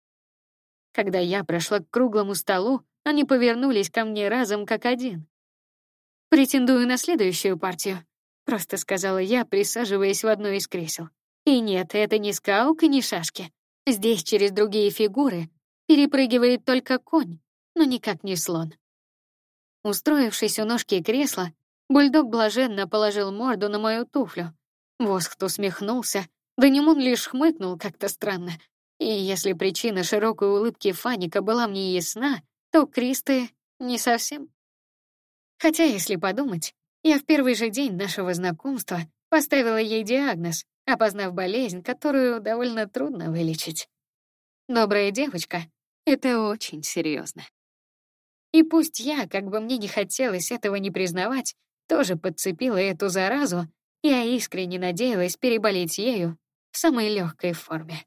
Когда я прошла к круглому столу, они повернулись ко мне разом как один. «Претендую на следующую партию», — просто сказала я, присаживаясь в одно из кресел. И нет, это не скаук и не шашки. Здесь через другие фигуры перепрыгивает только конь, но никак не слон. Устроившись у ножки кресла, бульдог блаженно положил морду на мою туфлю. Восхт усмехнулся, Данимун лишь хмыкнул как-то странно. И если причина широкой улыбки Фаника была мне ясна, то Кристы не совсем. Хотя, если подумать, я в первый же день нашего знакомства поставила ей диагноз, опознав болезнь, которую довольно трудно вылечить. Добрая девочка — это очень серьезно. И пусть я, как бы мне не хотелось этого не признавать, тоже подцепила эту заразу, я искренне надеялась переболеть ею в самой легкой форме.